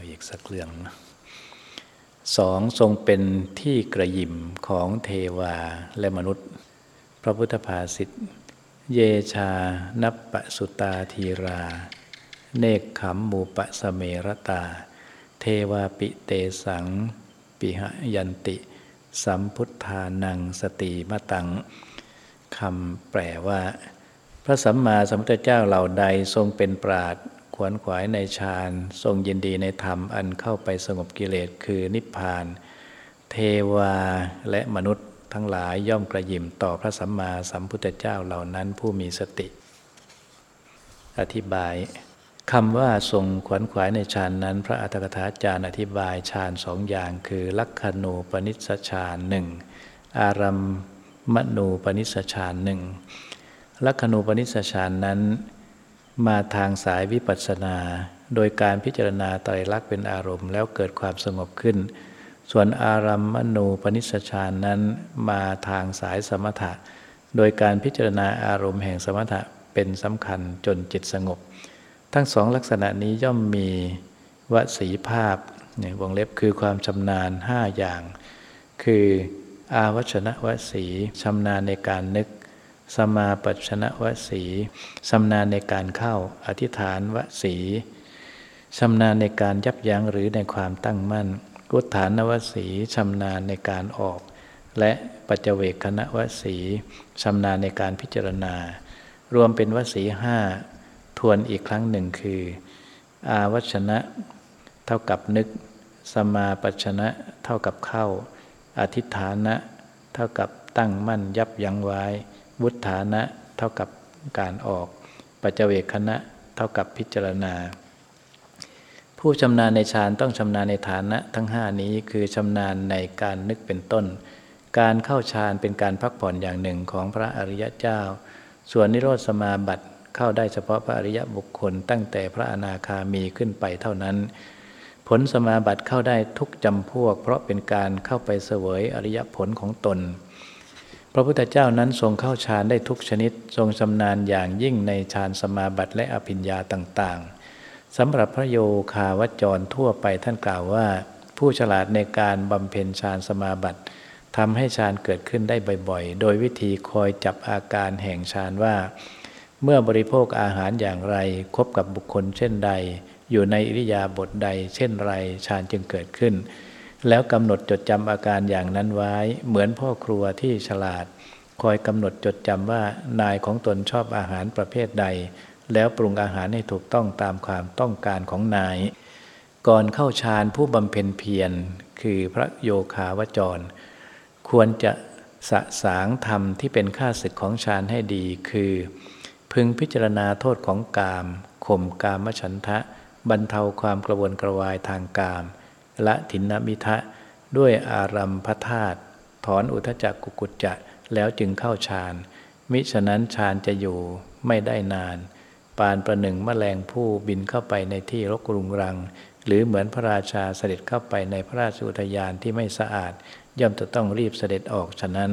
เอาอีกสักเรื่องนะสองทรงเป็นที่กระยิมของเทวาและมนุษย์ พระพุทธภาษิตเยชานับปสุตาทีรา เนกขมมูปะสเมรตา เทวาปิเตสัง ปิหยันติ สัมพุทธานังสติมตังคำแปลว่า พระสัมมาสัมพุทธเจ้าเหล่าใดทรงเป็นปราด วนขวายในฌานทรงยินดีในธรรมอันเข้าไปสงบกิเลสคือนิพพาน เทวาและมนุษย์ทั้งหลายย่อมกระยิมต่อพระสัมมาสัมพุทธเจ้าเหล่านั้นผู้มีสติ อธิบายคำว่าทรงขวนขวายในฌานนั้น พระอัตถกถาจารย์อธิบายฌานสองอย่างคือ ลักขณูปนิสฌานหนึ่งอารัมมณูปนิสฌานหนึ่งลักขณูปนิสฌานนั้น มาทางสายวิปัสสนา โดยการพิจารณาไตรลักษณ์เป็นอารมณ์ แล้วเกิดความสงบขึ้น ส่วนอารัมมณูปนิสฌานนั้นมาทางสายสมถะ โดยการพิจารณาอารมณ์แห่งสมถะเป็นสำคัญจนจิตสงบ ทั้งสองลักษณะนี้ย่อมมีวสีภาพในวงเล็บคือความชำนาญห้าอย่าง คือ อาวัชนะวสีชำนาญในการนึก สมาปัชนะวสีชำนาญในการเข้าอธิษฐานวสีชำนาญในการยับยั้งหรือในความตั้งมั่นกุฐานวสีชำนาญในการออก และปัจเวคณะวสีชำนาญในการพิจารณา รวมเป็นวสีห้าทวนอีกครั้งหนึ่งคือ อาวัชนะ เท่ากับนึก สมาปัชนะ เท่ากับเข้า อธิฐานะ เท่ากับตั้งมั่นยับยั้งไว้ วุฒานะเท่ากับการออก ปัจเจเวคณะเท่ากับพิจารณา ผู้ชำนาญในฌานต้องชำนาญในฐานะทั้งห้านี้คือชำนาญในการนึกเป็นต้น การเข้าฌานเป็นการพักผ่อนอย่างหนึ่งของพระอริยเจ้า ส่วนนิโรธสมาบัติเข้าได้เฉพาะพระอริยบุคคล ตั้งแต่พระอนาคามีขึ้นไปเท่านั้นผลสมาบัติเข้าได้ทุกจำพวก เพราะเป็นการเข้าไปเสวยอริยผลของตน พระพุทธเจ้านั้นทรงเข้าฌานได้ทุกชนิด ทรงชำนาญอย่างยิ่งในฌานสมาบัติและอภิญญาต่างๆสำหรับพระโยคาวจรทั่วไปท่านกล่าวว่า ผู้ฉลาดในการบำเพ็ญฌานสมาบัติทำให้ฌานเกิดขึ้นได้บ่อยๆ โดยวิธีคอยจับอาการแห่งฌานว่า เมื่อบริโภคอาหารอย่างไรคบกับบุคคลเช่นใด อยู่ในอิริยาบถใด เช่นไรฌานจึงเกิดขึ้น แล้วกำหนดจดจำอาการอย่างนั้นไว้ เหมือนพ่อครัวที่ฉลาด คอยกำหนดจดจำว่านายของตนชอบอาหารประเภทใด แล้วปรุงอาหารให้ถูกต้องตามความต้องการของนาย ก่อนเข้าฌานผู้บำเพ็ญเพียรคือพระโยคาวจร ควรจะสะสางธรรมที่เป็นข้าศึกของฌานให้ดีคือ พึงพิจารณาโทษของกามข่มกามฉันทะ บรรเทาความกระวนกระวายทางกาม ละถินนมิทะด้วยอารัมพธาตุถอนอุทจักกุกุจจะแล้วจึงเข้าฌาน มิฉะนั้นฌานจะอยู่ไม่ได้นาน ปานประหนึ่งแมลงผู้บินเข้าไปในที่รกรุงรัง หรือเหมือนพระราชาเสด็จเข้าไปในพระราชอุทยานที่ไม่สะอาด ย่อมจะต้องรีบเสด็จออกฉะนั้น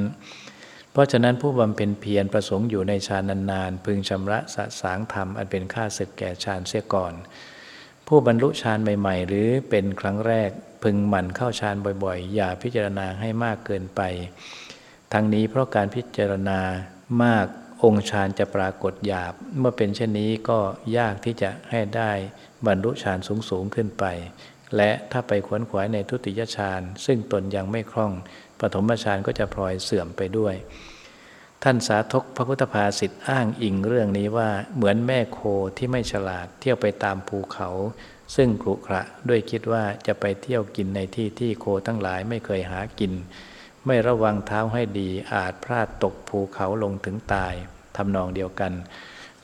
เพราะฉะนั้นผู้บำเพ็ญเพียรประสงค์อยู่ในฌานนานๆพึงชำระสะสางธรรมอันเป็นค่าศึกแก่ฌานเสียก่อน ผู้บรรลุฌานใหม่ ๆ หรือเป็นครั้งแรกพึงหมั่นเข้าฌานบ่อยๆ อย่าพิจารณาให้มากเกินไป ทั้งนี้เพราะการพิจารณามากองค์ฌานจะปรากฏหยาบ เมื่อเป็นเช่นนี้ก็ยากที่จะให้ได้บรรลุฌานสูงๆขึ้นไป และถ้าไปขวนขวายในทุติยฌานซึ่งตนยังไม่คล่องปฐมฌานก็จะพลอยเสื่อมไปด้วย ท่านสาธกพระพุทธภาษิตอ้างอิงเรื่องนี้ว่าเหมือนแม่โคที่ไม่ฉลาดเที่ยวไปตามภูเขา ซึ่งกรุขระด้วยคิดว่าจะไปเที่ยวกินในที่ที่โคทั้งหลายไม่เคยหากิน ไม่ระวังเท้าให้ดีอาจพลาดตกภูเขาลงถึงตายทำนองเดียวกัน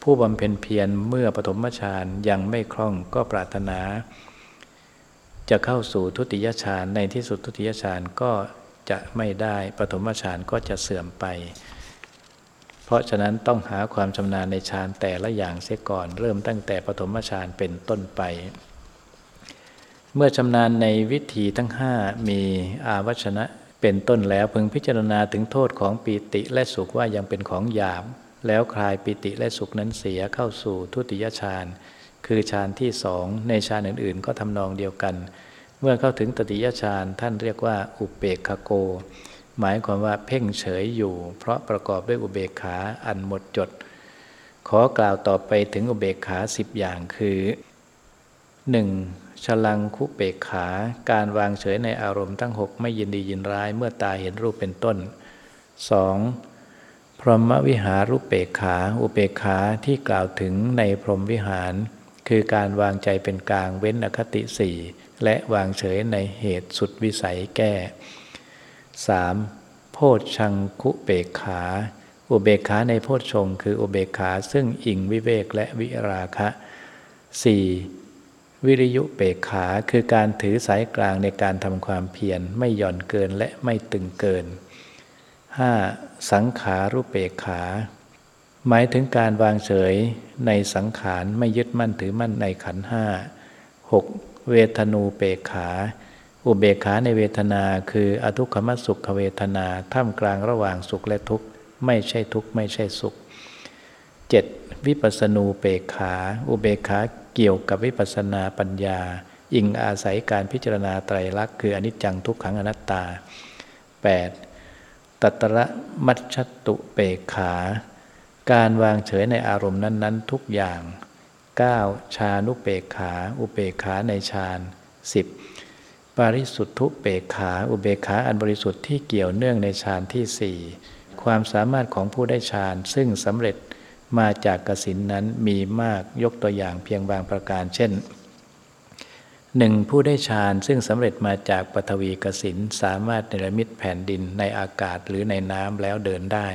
ผู้บำเพ็ญเพียรเมื่อปฐมฌานยังไม่คล่องก็ปรารถนา จะเข้าสู่ทุติยฌานในที่สุดทุติยฌานก็จะไม่ได้ปฐมฌานก็จะเสื่อมไป เพราะฉะนั้นต้องหาความชำนาญในฌานแต่ละอย่างเสียก่อน เริ่มตั้งแต่ปฐมฌานเป็นต้นไป เมื่อชำนาญในวิธีทั้งห้ามีอาวัชนะเป็นต้นแล้วพึงพิจารณาถึงโทษของปีติและสุขว่ายังเป็นของหยาบ แล้วคลายปีติและสุขนั้นเสียเข้าสู่ทุติยฌานคือฌานที่สองในฌานอื่นๆ ก็ทำนองเดียวกัน เมื่อเข้าถึงตติยฌานท่านเรียกว่าอุเบกขโก หมายความว่าเพ่งเฉยอยู่ เพราะประกอบด้วยอุเบกขาอันหมดจด ขอกล่าวต่อไปถึงอุเบกขาสิบอย่างคือ 1. ฉลังคุเบกขา การวางเฉยในอารมณ์ทั้งหกไม่ยินดียินร้ายเมื่อตาเห็นรูปเป็นต้น 2. พรหมวิหารุเปกขา อุเบกขาที่กล่าวถึงในพรหมวิหาร คือการวางใจเป็นกลางเว้นอคติสี่และวางเฉยในเหตุสุดวิสัยแก้ 3. โพชชังคุเบกขา อุเบกขาในโพชชงคืออุเบกขาซึ่งอิงวิเวกและวิราคะ 4. วิริยุเปกขาคือการถือสายกลางในการทำความเพียรไม่หย่อนเกินและไม่ตึงเกิน 5. สังขารุเปกขา หมายถึงการวางเฉยในสังขารไม่ยึดมั่นถือมั่นในขันห้า 6. เวทนูเปกขา อุเบกขาในเวทนาคืออทุกขมสุขเวทนา ท่ามกลางระหว่างสุขและทุกข์ ไม่ใช่ทุกข์ ไม่ใช่สุข 7. วิปัสนูเปกขา อุเบกขาเกี่ยวกับวิปัสนาปัญญา อิงอาศัยการพิจารณาไตรลักษณ์คืออนิจจังทุกขังอนัตตา 8. ตัตระมัชชตุเปกขา การวางเฉยในอารมณ์นั้น ๆ ทุกอย่าง 9. ชานุเปกขา อุเปกขาในฌาน 10. ปาริสุทธุเปกขา อุเบขาอันบริสุทธิ์ที่เกี่ยวเนื่องในฌานที่สี่ความสามารถของผู้ได้ฌานซึ่งสำเร็จมาจากกสินนั้นมีมากยกตัวอย่างเพียงบางประการ เช่นหนึ่งผู้ได้ฌานซึ่งสำเร็จมาจากปฐวีกสินสามารถเนรมิตแผ่นดินในอากาศหรือในน้ำแล้วเดินได้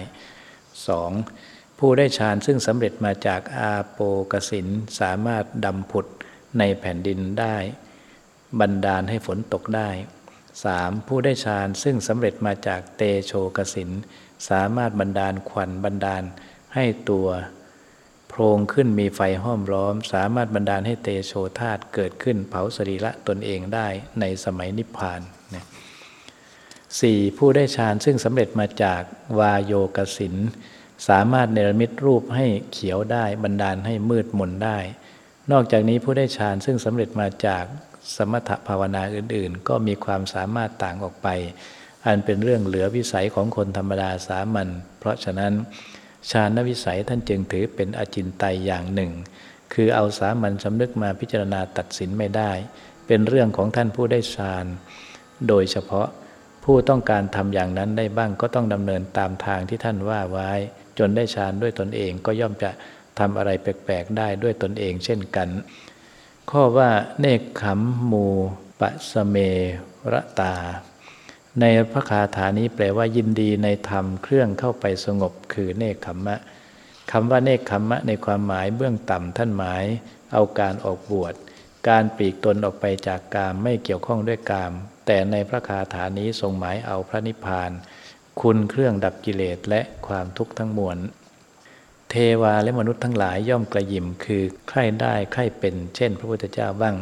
2. ผู้ได้ฌานซึ่งสำเร็จมาจากอาโปกสินสามารถดำผุดในแผ่นดินได้ บันดาลให้ฝนตกได้ 3. ผู้ได้ฌานซึ่งสำเร็จมาจากเตโชกสิน สามารถบันดาลควันบันดาลให้ตัว โพรงขึ้นมีไฟห้อมล้อม สามารถบันดาลให้เตโชธาตเกิดขึ้นเผาสรีระตนเองได้ในสมัยนิพพานนะสี่ผู้ได้ฌานซึ่งสำเร็จมาจากวาโยกสิน สามารถเนรมิตรูปให้เขียวได้ บันดาลให้มืดมนได้ นอกจากนี้ผู้ได้ฌานซึ่งสำเร็จมาจากสมถภาวนาอื่น ๆ ก็มีความสามารถต่างออกไป อันเป็นเรื่องเหลือวิสัยของคนธรรมดาสามัญเพราะฉะนั้นฌานวิสัยท่านจึงถือเป็นอจินไตยอย่างหนึ่ง คือเอาสามัญสำนึกมาพิจารณาตัดสินไม่ได้ เป็นเรื่องของท่านผู้ได้ฌาน โดยเฉพาะผู้ต้องการทำอย่างนั้นได้บ้างก็ต้องดำเนินตามทางที่ท่านว่าไว้ จนได้ฌานด้วยตนเองก็ย่อมจะ ทำอะไรแปลกๆได้ด้วยตนเองเช่นกัน ข้อว่าเนคขมมูปะสเมระตา ในพระคาถานี้แปลว่ายินดีในธรรมเครื่องเข้าไปสงบคือเนคขมมะคำว่าเนคขมมะในความหมายเบื้องต่ำท่านหมาย เอาการออกบวช การปลีกตนออกไปจากกามไม่เกี่ยวข้องด้วยกาม แต่ในพระคาถานี้ทรงหมายเอาพระนิพพาน คุณเครื่องดับกิเลสและความทุกข์ทั้งมวล เทวาและมนุษย์ทั้งหลายย่อมกระยิมคือใครได้ใครเป็น เช่น พระพุทธเจ้าบ้าง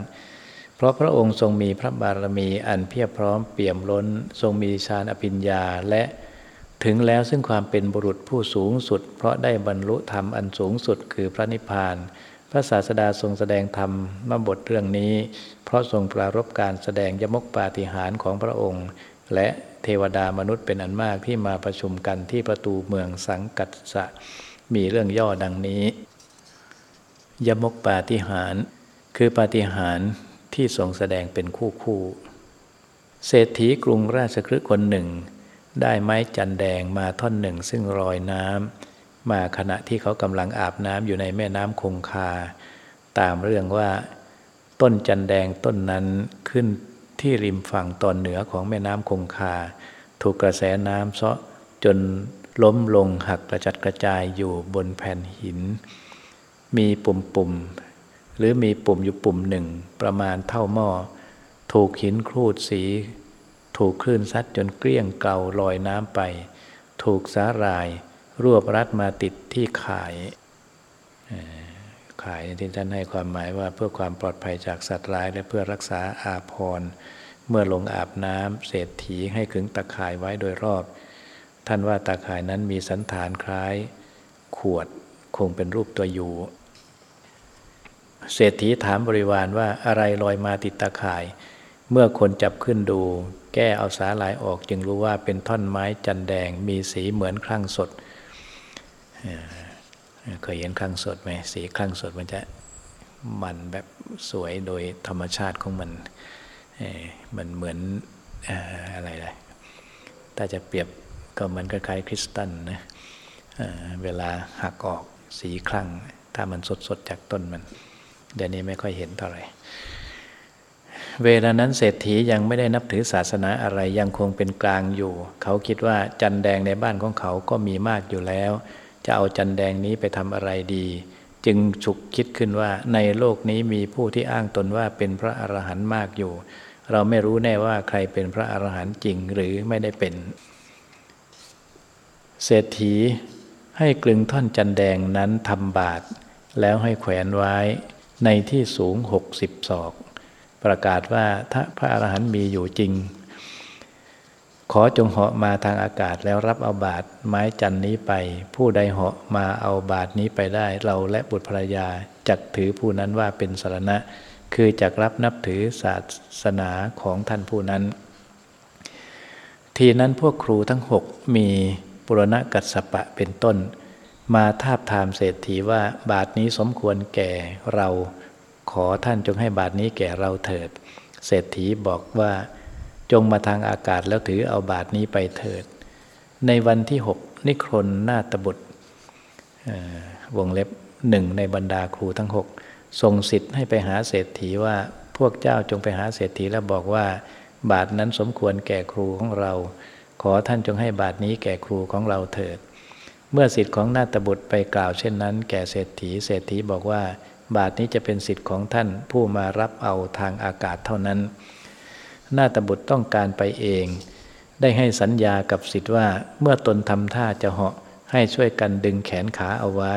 เพราะพระองค์ทรงมีพระบารมีอันเพียบพร้อมเปี่ยมล้น ทรงมีฌานอภิญญาและถึงแล้วซึ่งความเป็นบุรุษผู้สูงสุด เพราะได้บรรลุธรรมอันสูงสุดคือพระนิพพาน พระศาสดาทรงแสดงธรรมมาบทเรื่องนี้ เพราะทรงปรารบการแสดงยมกปาฏิหาริย์ของพระองค์ และเทวดามนุษย์เป็นอันมากที่มาประชุมกันที่ประตูเมืองสังกัดสะ มีเรื่องย่อดังนี้ ยมกปาฏิหาร คือปาฏิหาริ์ที่ทรงแสดงเป็นคู่คู่ เศรษฐีกรุงราชคฤห์คนหนึ่ง ได้ไม้จันแดงมาท่อนหนึ่งซึ่งรอยน้ำมาขณะที่เขากำลังอาบน้ำอยู่ในแม่น้ำคงคา ตามเรื่องว่า ต้นจันแดงต้นนั้นขึ้นที่ริมฝั่งตอนเหนือของแม่น้ำคงคา ถูกกระแสน้ำเซาะจน ล้มลงหักกระจัดกระจายอยู่บนแผ่นหิน มีปุ่มหรือมีปุ่มอยู่ปุ่มหนึ่ง ประมาณเท่าหม้อ ถูกหินครูดสี ถูกคลื่นซัดจนเกลี้ยงเกลาลอยน้ำไป ถูกสาหร่าย รวบรัดมาติดที่ขาย ขายที่ท่านให้ความหมายว่าเพื่อความปลอดภัยจากสัตว์ร้ายและเพื่อรักษาอาพร เมื่อลงอาบน้ำเศรษฐีให้ขึงตะข่ายไว้โดยรอบ ท่านว่าตะข่ายนั้นมีสันฐานคล้าย ขวดคงเป็นรูปตัวอยู่เศรษฐีถามบริวารว่าอะไรลอยมาติดตาข่าย เมื่อคนจับขึ้นดู แก้เอาสาหลายออกจึงรู้ว่าเป็นท่อนไม้จันแดง มีสีเหมือนคลั่งสดเคยเห็นคลั่งสดไหมสีคลั่งสดมันจะมันแบบสวยโดยธรรมชาติของมันมันเหมือนอะไรเลยถ้าจะเปรียบ ก็เหมือนคล้ายๆคริสตัลนะเวลาหักออกสีคลั่ง ถ้ามันสดๆจากต้นมัน เดี๋ยวนี้ไม่ค่อยเห็นเท่าไหร่เวลานั้นเศรษฐียังไม่ได้นับถือศาสนาอะไรยังคงเป็นกลางอยู่ เขาคิดว่าจันแดงในบ้านของเขาก็มีมากอยู่แล้ว จะเอาจันแดงนี้ไปทำอะไรดี จึงฉุกคิดขึ้นว่าในโลกนี้มีผู้ที่อ้างตนว่าเป็นพระอรหันต์มากอยู่ เราไม่รู้แน่ว่าใครเป็นพระอรหันต์จริงหรือไม่ได้เป็น เศรษฐีให้กลึงท่อนจันแดงนั้นทำบาท แล้วให้แขวนไว้ในที่สูงหกสิบศอก ประกาศว่าถ้าพระอรหันต์มีอยู่จริง ขอจงเหาะมาทางอากาศแล้วรับเอาบาทไม้จันนี้ไป ผู้ใดเหาะมาเอาบาทนี้ไปได้ เราและบุตรภรรยาจักถือผู้นั้นว่าเป็นสารณะ คือจักรับนับถือศาสนาของท่านผู้นั้น ทีนั้นพวกครูทั้งหกมี ปุรณกัสปะเป็นต้น มาทาบทามเศรษฐีว่าบาทนี้สมควรแก่เราขอท่านจงให้บาทนี้แก่เราเถิด เศรษฐีบอกว่า จงมาทางอากาศแล้วถือเอาบาทนี้ไปเถิด ในวันที่หกนิครนนาตบุตรวงเล็บหนึ่งในบรรดาครูทั้งหกทรงสิทธิ์ให้ไปหาเศรษฐีว่าพวกเจ้าจงไปหาเศรษฐีแล้วบอกว่า บาทนั้นสมควรแก่ครูของเรา อท่านจงให้บาทนี้แก่ครูของเราเถิด เมื่อสิทธิ์ของนาตบุตรไปกล่าวเช่นนั้น แก่เศรษฐี เศรษฐีบอกว่า บาทนี้จะเป็นสิทธิ์ของท่านผู้มารับเอาทางอากาศเท่านั้น นาตบุตรต้องการไปเอง ได้ให้สัญญากับสิทธิ์ว่า เมื่อตนทำท่าจะเหาะให้ช่วยกันดึงแขนขาเอาไว้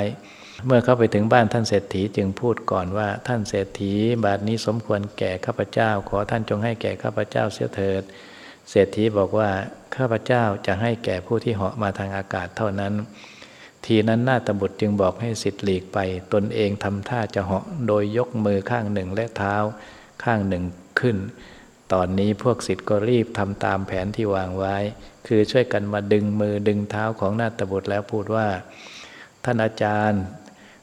เมื่อเข้าไปถึงบ้านท่านเศรษฐีจึงพูดก่อนว่าท่านเศรษฐี บาทนี้สมควรแก่ข้าพเจ้า ขอท่านจงให้แก่ข้าพเจ้าเสียเถิด เศรษฐีบอกว่าข้าพเจ้าจะให้แก่ผู้ที่เหาะมาทางอากาศเท่านั้น ทีนั้นนาตบุตรจึงบอกให้สิทธิ์หลีกไป ตนเองทำท่าจะเหาะโดยยกมือข้างหนึ่งและเท้าข้างหนึ่งขึ้น ตอนนี้พวกสิทธิ์ก็รีบทำตามแผนที่วางไว้ คือช่วยกันมาดึงมือดึงเท้าของนาตบุตรแล้วพูดว่า ท่านอาจารย์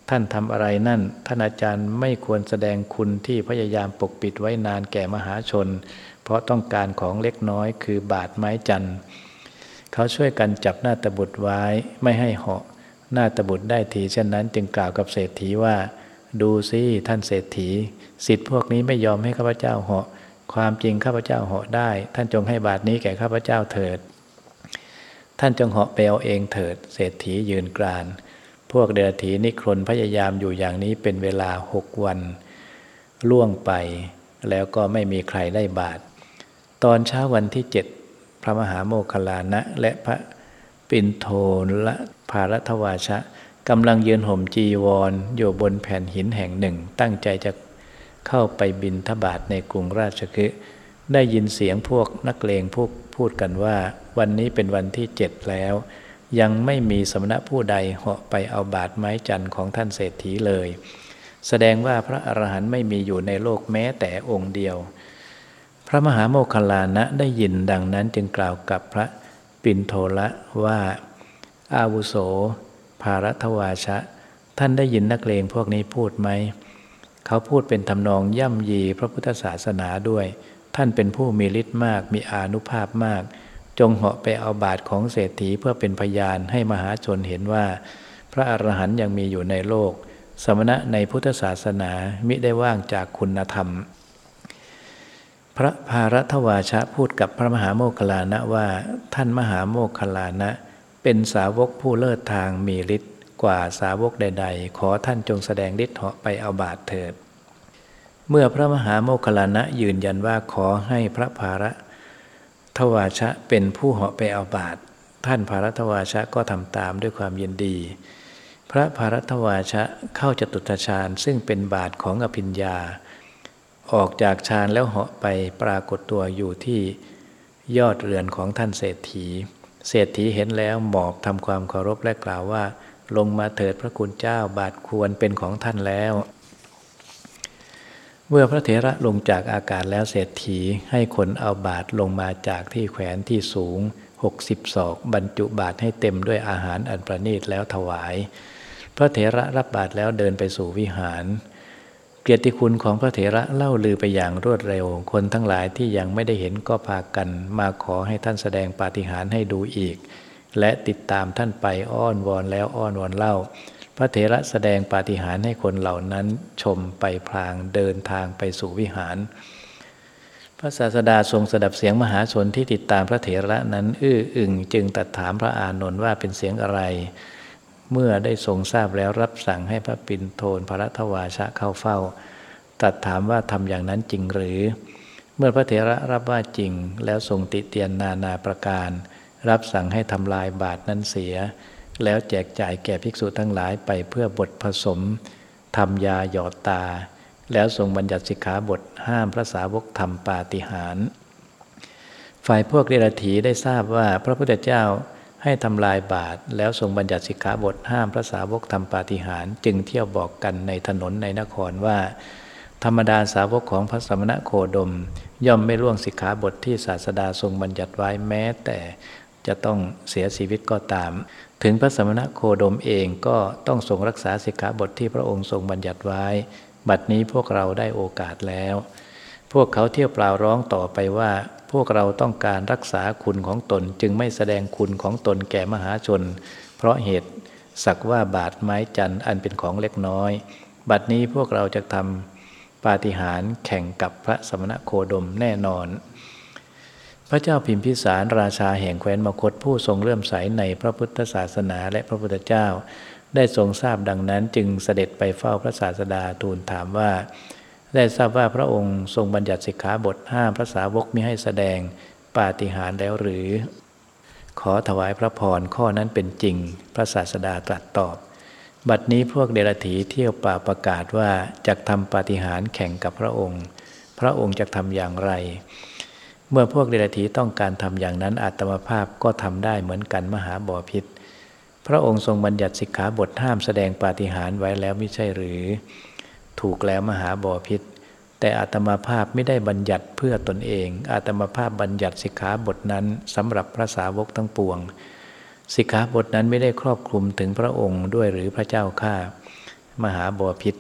ท่านทำอะไรนั่น ท่านอาจารย์ไม่ควรแสดงคุณที่พยายามปกปิดไว้นานแก่มหาชน เพราะต้องการของเล็กน้อยคือบาดไม้จันเขาช่วยกันจับหน้าตบุตรไว้ไม่ให้เหาะหน้าตบุตรได้ทีเช่นนั้น จึงกล่าวกับเศรษฐีว่า ดูสิท่านเศรษฐีสิทธิ์พวกนี้ไม่ยอมให้ข้าพเจ้าเหาะ ความจริงข้าพเจ้าเหาะได้ ท่านจงให้บาทนี้แก่ข้าพเจ้าเถิด ท่านจงเหาะไปเอาเองเถิด เศรษฐียืนกราน พวกเดรถีนิครนพยายามอยู่อย่างนี้เป็นเวลาหกวัน ล่วงไปแล้วก็ไม่มีใครได้บาท ตอนเช้าวันที่เจ็ดพระมหาโมคคลานะ และพระปินโทละภารทวาชะกำลังยืนห่มจีวรอยู่บนแผ่นหินแห่งหนึ่ง ตั้งใจจะเข้าไปบินทบาทในกรุงราชคฤห์ได้ยินเสียงพวกนักเลงพวกพูดกันว่า วันนี้เป็นวันที่เจ็ดแล้ว ยังไม่มีสมณะผู้ใดเหาะไปเอาบาทไม้จันทร์ของท่านเศรษฐีเลย แสดงว่าพระอรหันต์ไม่มีอยู่ในโลกแม้แต่องค์เดียว พระมหาโมคคลานะได้ยินดังนั้นจึงกล่าวกับพระปินโทละว่า อาวุโส ภารัตวาชะ ท่านได้ยินนักเลงพวกนี้พูดไหม เขาพูดเป็นทำนองย่ำยีพระพุทธศาสนาด้วย ท่านเป็นผู้มีฤทธิ์มากมีอานุภาพมาก จงเหาะไปเอาบาทของเศรษฐีเพื่อเป็นพยานให้มหาชนเห็นว่า พระอรหันต์ยังมีอยู่ในโลก สมณะในพุทธศาสนามิได้ว่างจากคุณธรรม พระภารัตวาชะพูดกับพระมหาโมคคลานะว่าท่านมหาโมคคลานะ เป็นสาวกผู้เลิศทางมีฤทธิ์กว่าสาวกใด ๆ ขอท่านจงแสดงฤทธิ์เหาะไปเอาบาทเถิด เมื่อพระมหาโมคคลานะยืนยันว่าขอให้พระภาระทวาชะเป็นผู้เหาะไปเอาบาท ท่านภารัตวาชะก็ทำตามด้วยความยินดี พระภารัตวาชะเข้าจตุตฌานซึ่งเป็นบาทของอภิญญา ออกจากฌานแล้วเหาะไปปรากฏตัวอยู่ที่ยอดเรือนของท่านเศรษฐี เศรษฐีเห็นแล้วหมอบทำความเคารพและกล่าวว่า ลงมาเถิดพระคุณเจ้าบาทควรเป็นของท่านแล้ว เมื่อพระเถระลงจากอากาศแล้วเศรษฐีให้คนเอาบาทลงมาจากที่แขวนที่สูงหกสิบศอกบรรจุบาทให้เต็มด้วยอาหารอันประณีตแล้วถวาย พระเถระรับบาทแล้วเดินไปสู่วิหาร เกียรติคุณของพระเถระเล่าลือไปอย่างรวดเร็ว คนทั้งหลายที่ยังไม่ได้เห็นก็พากันมาขอให้ท่านแสดงปาฏิหาริย์ให้ดูอีก และติดตามท่านไปอ้อนวอนแล้วอ้อนวอนเล่า พระเถระแสดงปาฏิหาริย์ให้คนเหล่านั้นชมไปพลางเดินทางไปสู่วิหาร พระศาสดาทรงสดับเสียงมหาชนที่ติดตามพระเถระนั้น อื้ออึงจึงตัดถามพระอานนท์ว่าเป็นเสียงอะไร เมื่อได้ทรงทราบแล้วรับสั่งให้พระปินโทนพระทวาชะเข้าเฝ้าตัดถามว่าทำอย่างนั้นจริงหรือ เมื่อพระเถระรับว่าจริง แล้วทรงติเตียนนานาประการ รับสั่งให้ทำลายบาทนั้นเสีย แล้วแจกจ่ายแก่ภิกษุทั้งหลายไปเพื่อบทผสมทำยาหยอดตา แล้วทรงบัญญัติสิกขาบทห้ามพระสาวกทำปาฏิหาริย์ฝ่ายพวกเดรัจฉีได้ทราบว่าพระพุทธเจ้า ให้ทำลายบาท แล้วทรงบัญญัติสิกขาบทห้ามพระสาวกทำปาฏิหาริย์จึงเที่ยวบอกกันในถนนในนครว่า ธรรมดาสาวกของพระสมณะโคดม ย่อมไม่ล่วงสิกขาบทที่ศาสดาทรงบัญญัติไว้แม้แต่จะต้องเสียชีวิตก็ตาม ถึงพระสมณะโคดมเองก็ต้องทรงรักษาสิกขาบทที่พระองค์ทรงบัญญัติไว้ บัดนี้พวกเราได้โอกาสแล้ว พวกเขาเที่ยวเปล่าร้องต่อไปว่า พวกเราต้องการรักษาคุณของตนจึงไม่แสดงคุณของตนแก่มหาชน เพราะเหตุสักว่าบาทไม้จันอันเป็นของเล็กน้อย บัดนี้พวกเราจะทำปาฏิหาริย์แข่งกับพระสมณโคดมแน่นอน พระเจ้าพิมพิสารราชาแห่งแคว้นมคตผู้ทรงเลื่อมใสในพระพุทธศาสนาและพระพุทธเจ้า ได้ทรงทราบดังนั้นจึงเสด็จไปเฝ้าพระศาสดาทูลถามว่า ได้ทราบว่าพระองค์ทรงบัญญัติสิกขาบทห้ามพระสาวกมิให้แสดงปาฏิหาริย์แล้วหรือ ขอถวายพระพรข้อนั้นเป็นจริง พระศาสดาตรัสตอบ บัดนี้พวกเดรัจฉีเที่ยวป่าประกาศว่าจะทำปาฏิหาริย์แข่งกับพระองค์ พระองค์จะทำอย่างไร เมื่อพวกเดรัจฉีต้องการทำอย่างนั้นอาตมาภาพก็ทำได้เหมือนกันมหาบอพิษพระองค์ทรงบัญญัติสิกขาบทห้ามแสดงปาฏิหาริย์ไว้แล้วไม่ใช่หรือ ถูกแล้วมหาบอพิษ แต่อาตมาภาพไม่ได้บัญญัติเพื่อตนเอง อาตมาภาพบัญญัติสิกขาบทนั้นสำหรับพระสาวกทั้งปวง สิกขาบทนั้นไม่ได้ครอบคลุมถึงพระองค์ด้วยหรือพระเจ้าข้ามหาบอพิษ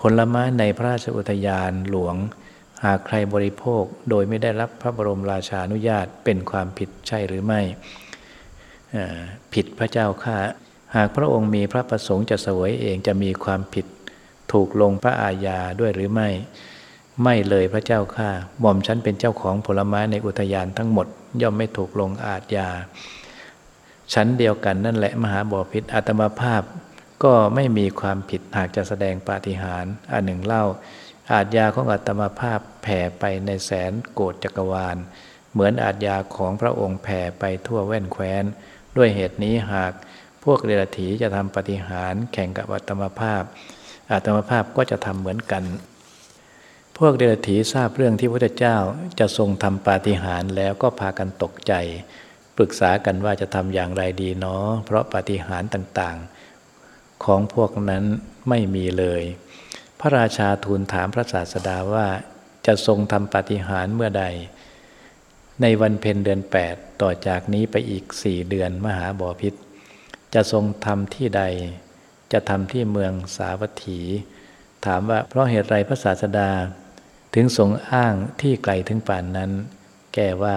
ผลไม้ในพระราชอุทยานหลวง หากใครบริโภคโดยไม่ได้รับพระบรมราชานุญาตเป็นความผิดใช่หรือไม่ผิดพระเจ้าข้าหากพระองค์มีพระประสงค์จะเสวยเองจะมีความผิด ถูกลงพระอาญาด้วยหรือไม่ ไม่เลยพระเจ้าข้าหม่อมฉันเป็นเจ้าของผลไม้ในอุทยานทั้งหมด ย่อมไม่ถูกลงอาญาชั้นเดียวกันนั่นแหละมหาบอพิษอาตมาภาพ ก็ไม่มีความผิดหากจะแสดงปาฏิหาริย์อันหนึ่งเล่า อาญาของอาตมาภาพแผ่ไปในแสนโกดจักรวาล เหมือนอาญาของพระองค์แผ่ไปทั่วแว่นแคว้น ด้วยเหตุนี้หากพวกเดรัจฉีจะทำปฏิหารแข่งกับอัตมภาพ อัตมาภาพก็จะทำเหมือนกัน พวกเดรัจฉีทราบเรื่องที่พระเจ้าจะทรงทำปาฏิหาริย์แล้วก็พากันตกใจ ปรึกษากันว่าจะทำอย่างไรดีเนาะเพราะปาฏิหาริย์ต่างๆ ของพวกนั้นไม่มีเลย พระราชาทูลถามพระศาสดาว่าจะทรงทำปาฏิหาริย์เมื่อใด ในวันเพ็ญเดือนแปดต่อจากนี้ไปอีกสี่เดือนมหาบอพิษจะทรงทำที่ใด จะทำที่เมืองสาวัตถี ถามว่าเพราะเหตุไรพระศาสดา ถึงทรงอ้างที่ไกลถึงป่านนั้น แก้ว่า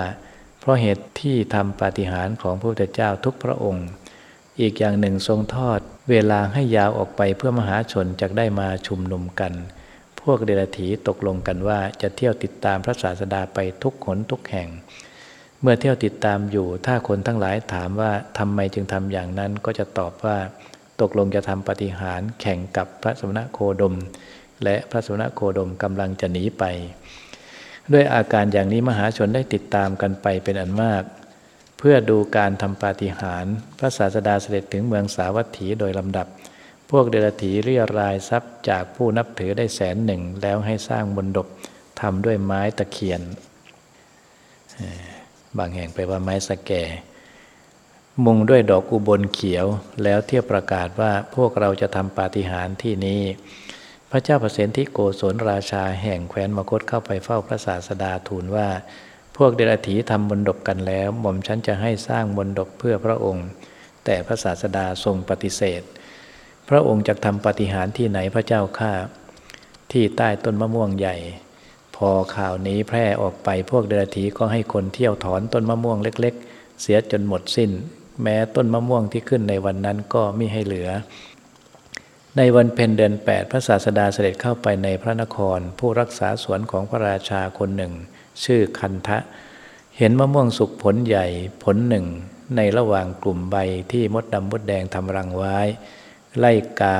เพราะเหตุที่ทำปาฏิหาริย์ของพระพุทธเจ้าทุกพระองค์ อีกอย่างหนึ่งทรงทอด เวลาให้ยาวออกไปเพื่อมหาชนจะได้มาชุมนุมกัน พวกเดรัจฉีตกลงกันว่าจะเที่ยวติดตามพระศาสดาไปทุกขนทุกแห่งเมื่อเที่ยวติดตามอยู่ ถ้าคนทั้งหลายถามว่าทำไมจึงทำอย่างนั้นก็จะตอบว่า ตกลงจะทำปฏิหารแข่งกับพระสมณโคดม และพระสมณโคดมกำลังจะหนีไป ด้วยอาการอย่างนี้มหาชนได้ติดตามกันไปเป็นอันมาก เพื่อดูการทำปาฏิหาริย์พระศาสดาเสด็จถึงเมืองสาวัตถีโดยลำดับ พวกเดรัจฉีเรียรายทรัพย์จากผู้นับถือได้แสนหนึ่งแล้วให้สร้างบนดบทำด้วยไม้ตะเคียน บางแห่งไปว่าไม้สแก มุงด้วยดอกอุบลเขียว แล้วเที่ยวประกาศว่าพวกเราจะทำปาฏิหาริย์ที่นี้ พระเจ้าประสิทธิโกศลราชาแห่งแคว้นมคตเข้าไปเฝ้าพระศาสดาทูลว่า พวกเดรัจฉีทำมนดบกันแล้วหม่อมฉันจะให้สร้างมนดบเพื่อพระองค์ แต่พระศาสดาทรงปฏิเสธ พระองค์จะทำปฏิหารที่ไหนพระเจ้าข้าที่ใต้ต้นมะม่วงใหญ่ พอข่าวนี้แพร่ออกไปพวกเดรัจฉีก็ให้คนเที่ยวถอนต้นมะม่วงเล็ก ๆ เสียจนหมดสิ้น แม้ต้นมะม่วงที่ขึ้นในวันนั้นก็ม่ให้เหลือ ในวันเพ็ญเดือน 8 พระศาสดาเสด็จเข้าไปในพระนคร ผู้รักษาสวนของพระราชาคนหนึ่ง ชื่อคันทะ เห็นมะม่วงสุกผลใหญ่ผลหนึ่ง ในระหว่างกลุ่มใบที่มดดำมดแดงทำรังไว้ ไล่กา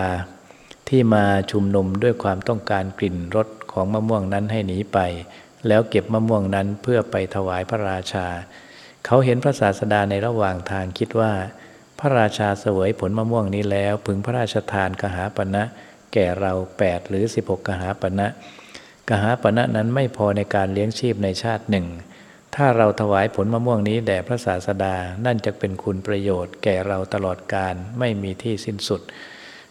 ที่มาชุมนุมด้วยความต้องการกลิ่นรสของมะม่วงนั้นให้หนีไป แล้วเก็บมะม่วงนั้นเพื่อไปถวายพระราชา เขาเห็นพระศาสดาในระหว่างทางคิดว่า พระราชาเสวยผลมะม่วงนี้แล้ว พึงพระราชทานกหาปณะแก่เรา 8 หรือ 16 กหาปณะกหาปณะนั้นไม่พอในการเลี้ยงชีพในชาติหนึ่ง ถ้าเราถวายผลมะม่วงนี้แด่พระศาสดา นั่นจะเป็นคุณประโยชน์ แก่เราตลอดการไม่มีที่สิ้นสุด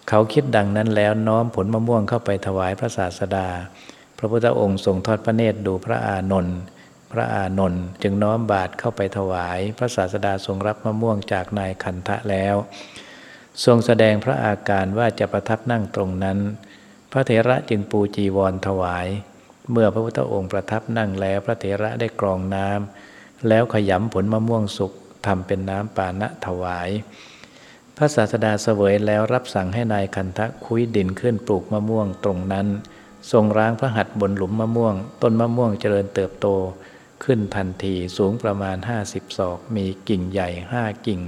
เขาคิดดังนั้นแล้วน้อมผลมะม่วงเข้าไปถวายพระศาสดา พระพุทธองค์ทรงทอดพระเนตรดูพระอานนท์ ระอานนท์จึงน้อมบาตรเข้าไปถวาย พระศาสดาทรงรับมะม่วงจากนายคันทะแล้ว ทรงแสดงพระอาการว่าจะประทับนั่งตรงนั้น พระเถระจึงปูจีวรถวาย เมื่อพระพุทธองค์ประทับนั่งแล้วพระเถระได้กรองน้ำแล้วขยำผลมะม่วงสุกทำเป็นน้ำปานะถวาย พระศาสดาเสวยแล้วรับสั่งให้นายคันทะคุยดินขึ้นปลูกมะม่วงตรงนั้น ทรงร้างพระหัตถ์บนหลุมมะม่วง ต้นมะม่วงเจริญเติบโต ขึ้นทันทีสูงประมาณ 50ศอก มีกิ่งใหญ่ห้ากิ่ง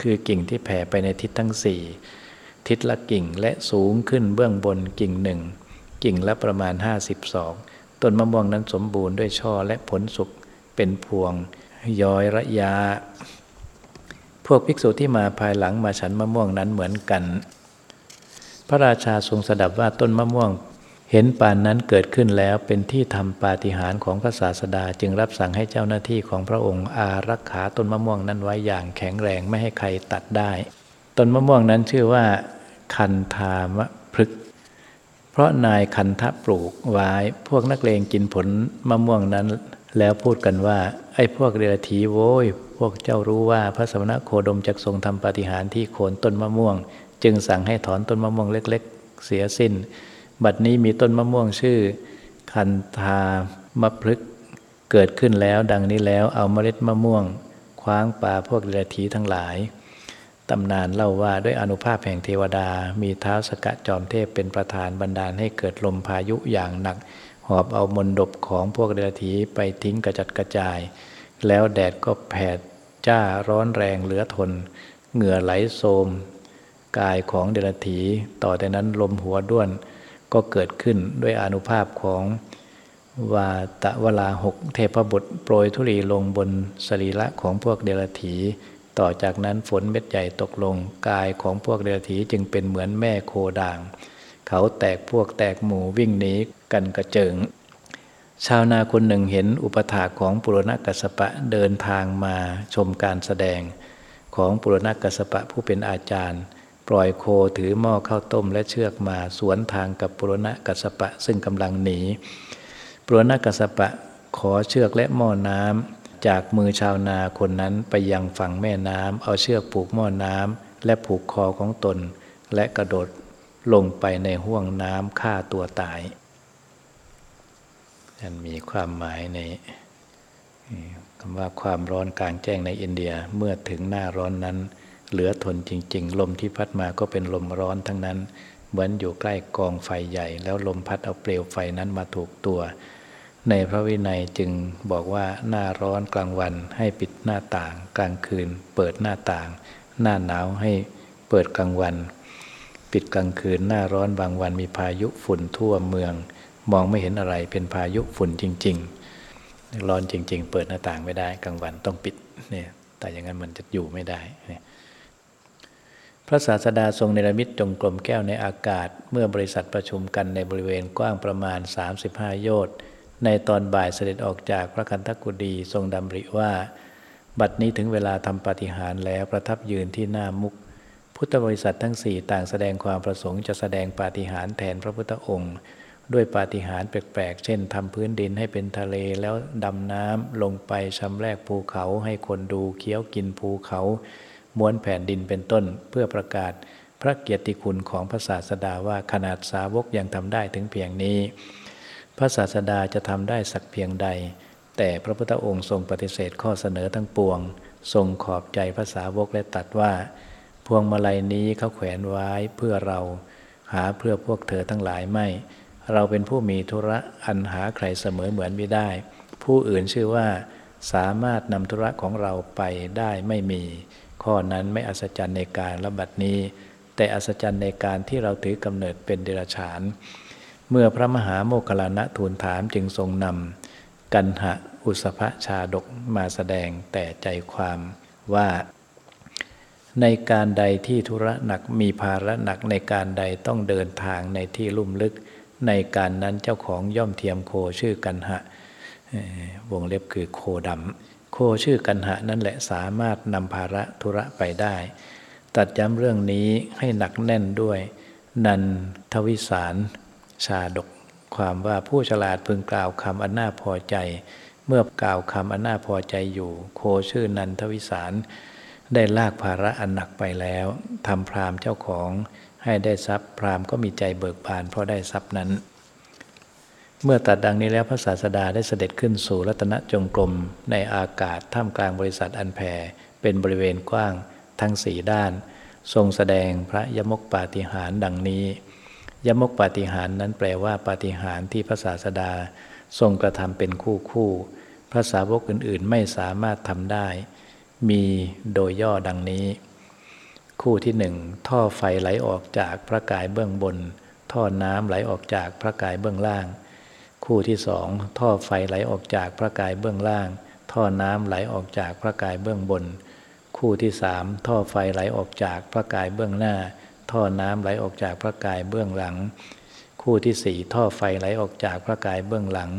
คือกิ่งที่แผ่ไปในทิศทั้งสี่ทิศละกิ่งและสูงขึ้นเบื้องบนกิ่งหนึ่งกิ่งละประมาณ 50ศอกต้นมะม่วงนั้นสมบูรณ์ด้วยช่อและผลสุกเป็นพวงย้อยระยะ พวกภิกษุที่มาภายหลังมาฉันมะม่วงนั้นเหมือนกัน พระราชาทรงสดับว่าต้นมะม่วง เห็นปานนั้นเกิดขึ้นแล้วเป็นที่ทำปาฏิหาริย์ของพระศาสดา จึงรับสั่งให้เจ้าหน้าที่ของพระองค์อารักขาต้นมะม่วงนั้นไว้อย่างแข็งแรงไม่ให้ใครตัดได้ ต้นมะม่วงนั้นชื่อว่า คันธามะพฤกเพราะนายคันทะปลูกไว้พวกนักเลงกินผลมะม่วงนั้น แล้วพูดกันว่า ไอ้พวกเดรัจฉีโว้ยพวกเจ้ารู้ว่าพระสมณโคดมจักทรงทำปาฏิหาริย์ที่โคนต้นมะม่วง จึงสั่งให้ถอนต้นมะม่วงเล็ก ๆ เสียสิ้น บัดนี้มีต้นมะม่วงชื่อ คันธามะพฤกเกิดขึ้นแล้ว ดังนี้แล้วเอาเมล็ดมะม่วง คว้างป่าพวกเดรัจฉีทั้งหลายตำนานเล่าว่าด้วยอนุภาพแห่งเทวดา มีเท้าสกะจอมเทพเป็นประธานบรรดาลให้เกิดลมพายุอย่างหนัก หอบเอามนดบของพวกเดรัจฉีไปทิ้งกระจัดกระจาย แล้วแดดก็แผดจ้าร้อนแรงเหลือทน เหงื่อไหลโสมกายของเดรัจฉีต่อแต่นั้นลมหัวด้วน ก็เกิดขึ้นด้วยอนุภาพของวาตะวลาหกเทพบุตรโปรยธุลีลงบนสรีระของพวกเดรัจฉีต่อจากนั้นฝนเม็ดใหญ่ตกลงกายของพวกเดรัจฉีจึงเป็นเหมือนแม่โคด่าง เขาแตกพวกแตกหมู่วิ่งหนีกันกระเจิง ชาวนาคนหนึ่งเห็นอุปถาของปุรณกัสปะเดินทางมาชมการแสดงของปุรณกัสปะผู้เป็นอาจารย์ ปล่อยโคถือหม้อข้าวต้มและเชือกมาสวนทางกับปุรณะกัสปะซึ่งกำลังหนีปุรณะกัสปะขอเชือกและหม้อน้ำจากมือชาวนาคนนั้นไปยังฝั่งแม่น้ำเอาเชือกผูกหม้อน้ำและผูกคอของตน และกระโดดลงไปในห้วงน้ำฆ่าตัวตายนั่นมีความหมายในคำว่าความร้อนกลางแจ้งในอินเดียเมื่อถึงหน้าร้อนนั้น เหลือทนจริง ๆ ลมที่พัดมาก็เป็นลมร้อนทั้งนั้น เหมือนอยู่ใกล้กองไฟใหญ่ แล้วลมพัดเอาเปลวไฟนั้นมาถูกตัว ในพระวินัยจึงบอกว่าหน้าร้อนกลางวันให้ปิดหน้าต่าง กลางคืน เปิดหน้าต่าง หน้าหนาวให้เปิดกลางวัน ปิดกลางคืนหน้าร้อนบางวันมีพายุฝุ่นทั่วเมือง มองไม่เห็นอะไรเป็นพายุฝุ่นจริง ๆ ร้อนจริง ๆ เปิดหน้าต่างไม่ได้กลางวันต้องปิดเนี่ยแต่อย่างนั้นมันจะอยู่ไม่ได้เนี่ย พระศาสดาทรงเนรมิตจงกลมแก้วในอากาศ เมื่อบริษัทประชุมกันในบริเวณกว้างประมาณ 35 โยชน์ ในตอนบ่ายเสด็จออกจากพระคันธกุฎีทรงดำริว่า บัดนี้ถึงเวลาทำปฏิหารแล้วประทับยืนที่หน้ามุก พุทธบริษัททั้งสี่ต่างแสดงความประสงค์จะแสดงปาฏิหาริย์แทนพระพุทธองค์ด้วยปาฏิหาริย์แปลกๆ เช่นทำพื้นดินให้เป็นทะเลแล้วดำน้ำลงไปชำแรกภูเขาให้คนดูเคี้ยวกินภูเขา ม้วนแผ่นดินเป็นต้นเพื่อประกาศพระเกียรติคุณของพระศาสดาว่าขนาดสาวกยังทำได้ถึงเพียงนี้ พระศาสดาจะทำได้สักเพียงใด แต่พระพุทธองค์ทรงปฏิเสธข้อเสนอทั้งปวง ทรงขอบใจพระสาวกและตัดว่า พวงมาลัยนี้เขาแขวนไว้เพื่อเราหาเพื่อพวกเธอทั้งหลายไม่ เราเป็นผู้มีธุระอันหาใครเสมอเหมือนไม่ได้ ผู้อื่นชื่อว่าสามารถนำธุระของเราไปได้ไม่มี ข้อนั้นไม่อัศจรรย์ในการระบัดนี้ แต่อัศจรรย์ในการที่เราถือกำเนิดเป็นเดรัจฉาน เมื่อพระมหาโมคคลานะทูลถามจึงทรงนำกันหะอุสภชาดกมาแสดงแต่ใจความว่า ในการใดที่ธุระหนักมีภาระหนักในการใดต้องเดินทางในที่ลุ่มลึก ในการนั้นเจ้าของย่อมเทียมโคชื่อกันหะวงเล็บคือโคดำ โคชื่อกันหะนั่นแหละสามารถนำภาระธุระไปได้ ตัดย้ำเรื่องนี้ให้หนักแน่นด้วย นันทวิสาร ชาดก ความว่าผู้ฉลาดพึงกล่าวคำอันน่าพอใจ เมื่อกล่าวคำอันน่าพอใจอยู่ โคชื่อนันทวิสารได้ลากภาระอันหนักไปแล้วทำพรามเจ้าของให้ได้ทรัพย์พรามก็มีใจเบิกบานเพราะได้ทรัพย์นั้น เมื่อตัดดังนี้แล้วพระศาสดาได้เสด็จขึ้นสู่รัตนจงกรมในอากาศท่ามกลางบริษัทอันแผ่เป็นบริเวณกว้างทั้งสี่ด้าน ทรงแสดงพระยมกปาฏิหารดังนี้ ยมกปาฏิหารนั้นแปลว่าปาฏิหารที่พระศาสดา ทรงกระทำเป็นคู่คู่พระสาวกอื่นๆไม่สามารถทำได้ มีโดยย่อดังนี้ คู่ที่หนึ่งท่อไฟไหลออกจากพระกายเบื้องบน ท่อน้ำไหลออกจากพระกายเบื้องล่าง คู่ที่สองท่อไฟไหลออกจากพระกายเบื้องล่าง ท่อน้ำไหลออกจากพระกายเบื้องบน คู่ที่สามท่อไฟไหลออกจากพระกายเบื้องหน้า ท่อน้ำไหลออกจากพระกายเบื้องหลัง คู่ที่สี่ท่อไฟไหลออกจากพระกายเบื้องหลัง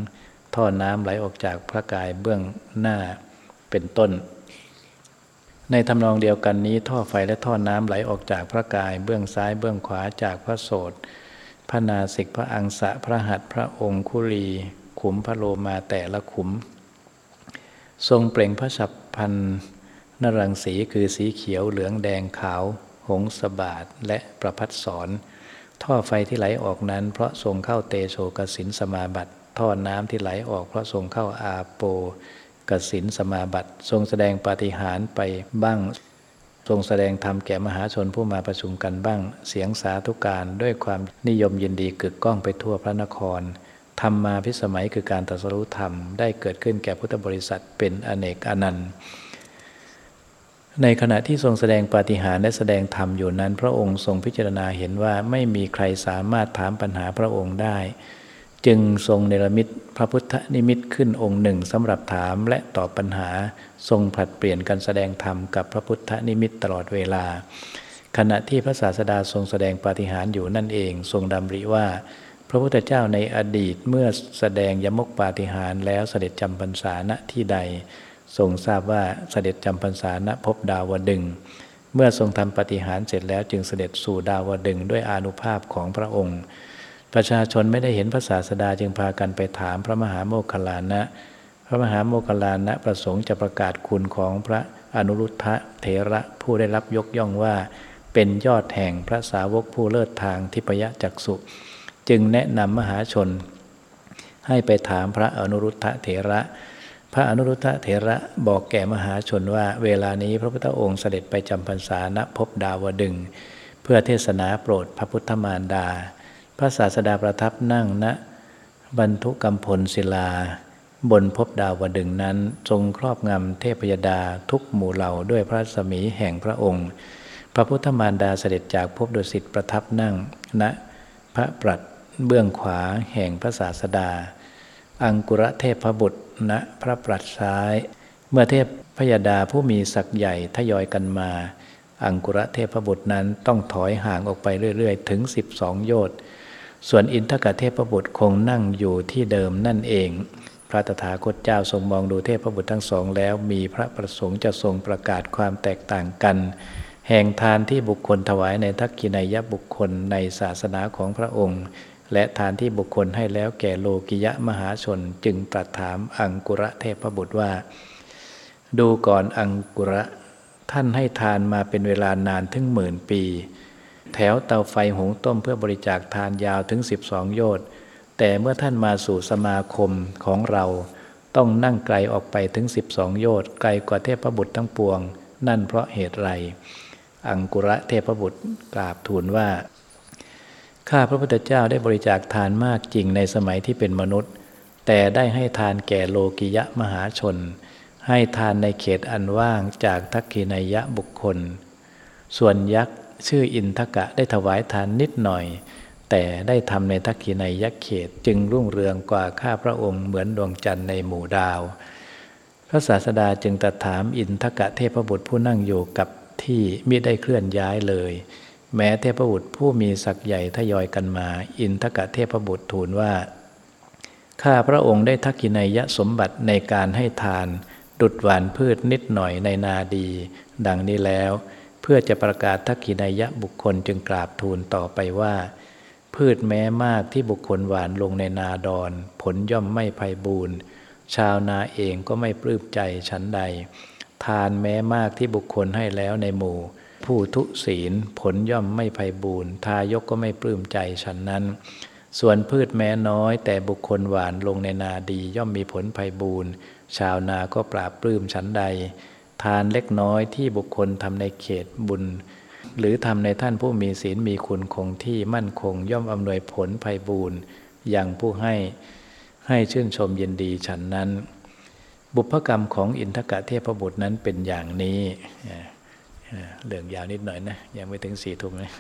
ท่อน้ำไหลออกจากพระกายเบื้องหน้า เป็นต้น ในทำนองเดียวกันนี้ ท่อไฟและท่อน้ำไหลออกจากพระกายเบื้องซ้ายเบื้องขวาจากพระโสด พระนาสิกพระอังสะพระหัตพระองคุลีขุมพระโลมาแต่ละขุม ทรงเปล่งพระฉับพันนรังสีคือสีเขียวเหลืองแดงขาว หงสบาทและประพัดสอนท่อไฟที่ไหลออกนั้น เพราะทรงเข้าเตโชกสินสมาบัติท่อน้ำที่ไหลออกเพราะทรงเข้าอาโปกสินสมาบัติ ทรงแสดงปาฏิหาริย์ไปบ้าง ทรงแสดงธรรมแก่มหาชนผู้มาประชุมกันบ้าง เสียงสาธุการด้วยความนิยมยินดีกึกก้องไปทั่วพระนครธรรมมาพิสมัยคือการตรัสรู้ธรรมได้เกิดขึ้นแก่พุทธบริษัทเป็นอเนกอนันต์ ในขณะที่ทรงแสดงปาฏิหาริย์และแสดงธรรมอยู่นั้น พระองค์ทรงพิจารณาเห็นว่าไม่มีใครสามารถถามปัญหาพระองค์ได้ จึงทรงเนรมิตพระพุทธนิมิตขึ้นองค์หนึ่งสำหรับถามและตอบปัญหาทรงผลัดเปลี่ยนการแสดงธรรมกับพระพุทธนิมิตตลอดเวลา ขณะที่พระศาสดาทรงแสดงปาฏิหาริย์อยู่นั่นเอง ทรงดำริว่า พระพุทธเจ้าในอดีตเมื่อแสดงยมกปาฏิหาริย์แล้วเสด็จจำพรรษาณที่ใด ทรงทราบว่าเสด็จจำพรรษาณพบดาวดึงเมื่อทรงทำปฏิหารเสร็จแล้วจึงเสด็จสู่ดาวดึงด้วยอานุภาพของพระองค์ ประชาชนไม่ได้เห็นพระศาสดาจึงพากันไปถามพระมหาโมคคลานะ พระมหาโมคคลานะประสงค์จะประกาศคุณของพระอนุรุทธะเถระผู้ได้รับยกย่องว่า เป็นยอดแห่งพระสาวกผู้เลิศทางทิพยจักสุจึงแนะนำมหาชน ให้ไปถามพระอนุรุทธะเถระ พระอนุรุทธะเถระบอกแก่มหาชนว่า เวลานี้พระพุทธองค์เสด็จไปจำพรรษาณพบดาวดึง เพื่อเทศนาโปรดพระพุทธมารดา ระศาสดาประทับนั่งณบรรทุกำพลศิลา บนพบดาวดึงนั้นทรงครอบงำเทพยดาทุกหมู่เหล่าด้วยพระสมีแห่งพระองค์ พระพุทธมารดาเสด็จจากภพดุสิตประทับนั่งณพระปรัดเบื้องขวาแห่งพระศาสดา อังกุระเทพบุตรณพระปรัดซ้าย เมื่อเทพพยดาผู้มีศักย์ใหญ่ทยอยกันมา อังกุระเทพบุตรนั้นต้องถอยห่างออกไปเรื่อย ๆ ถึง 12 โยชน์ ส่วนอินทกเทพบุตรคงนั่งอยู่ที่เดิมนั่นเอง พระตถาคตเจ้าทรงมองดูเทพบุตรทั้งสองแล้ว มีพระประสงค์จะทรงประกาศความแตกต่างกัน แห่งทานที่บุคคลถวายในทักกินายบุคคลในศาสนาของพระองค์ และทานที่บุคคลให้แล้วแก่โลกิยะมหาชนจึงตรัสถามอังกุระเทพบุตรว่า ดูก่อนอังกุระท่านให้ทานมาเป็นเวลานานถึงหมื่นปี แถวเตาไฟหุงต้มเพื่อบริจาคทานยาวถึง 12 โยชน์ แต่เมื่อท่านมาสู่สมาคมของเราต้องนั่งไกลออกไปถึง 12 โยชน์ไกลกว่าเทพบุตรทั้งปวง นั่นเพราะเหตุไร อังกุระเทพบุตรกราบทูลว่า ข้าพระพุทธเจ้าได้บริจาคทานมากจริงในสมัยที่เป็นมนุษย์ แต่ได้ให้ทานแก่โลกิยะมหาชน ให้ทานในเขตอันว่างจากทักขินายะบุคคล ส่วนยักษ์ ชื่ออินทกะได้ถวายทานนิดหน่อย แต่ได้ทำในทักขินายยักเขตจึงรุ่งเรืองกว่าข้าพระองค์เหมือนดวงจันทร์ในหมู่ดาว พระศาสดาจึงตรัสถามอินทกะเทพบุตรผู้นั่งอยู่กับที่มิได้เคลื่อนย้ายเลย แม้เทพบุตรผู้มีศักย์ใหญ่ทยอยกันมา อินทกะเทพบุตรทูลว่าข้าพระองค์ได้ทักขินยะสมบัติในการให้ทาน ดุดหวานพืชนิดหน่อยในนาดี ดังนี้แล้ว เพื่อจะประกาศทักขินายะบุคคลจึงกราบทูลต่อไปว่า พืชแม้มากที่บุคคลหวานลงในนาดอนผลย่อมไม่ไพ่บูรณ์ชาวนาเองก็ไม่ปลื้มใจฉันใด ทานแม้มากที่บุคคลให้แล้วในหมู่ ผู้ทุศีลผลย่อมไม่ไพ่บูรณ์ทายกก็ไม่ปลื้มใจฉันนั้น ส่วนพืชแม้น้อย แต่บุคคลหวานลงในนาดีย่อมมีผลไพ่บูรณ์ชาวนาก็ปราบปลื้มฉันใด ทานเล็กน้อยที่บุคคลทำในเขตบุญ หรือทำในท่านผู้มีศีลมีคุณคงที่มั่นคงย่อมอำนวยผลภัยบูรณ์อย่างผู้ให้ให้ชื่นชมยินดีฉันนั้น บุพกรรมของอินทกะเทพบุตรนั้นเป็นอย่างนี้เรื่องยาวนิดหน่อยนะ ยังไม่ถึงสี่ทุ่มนะ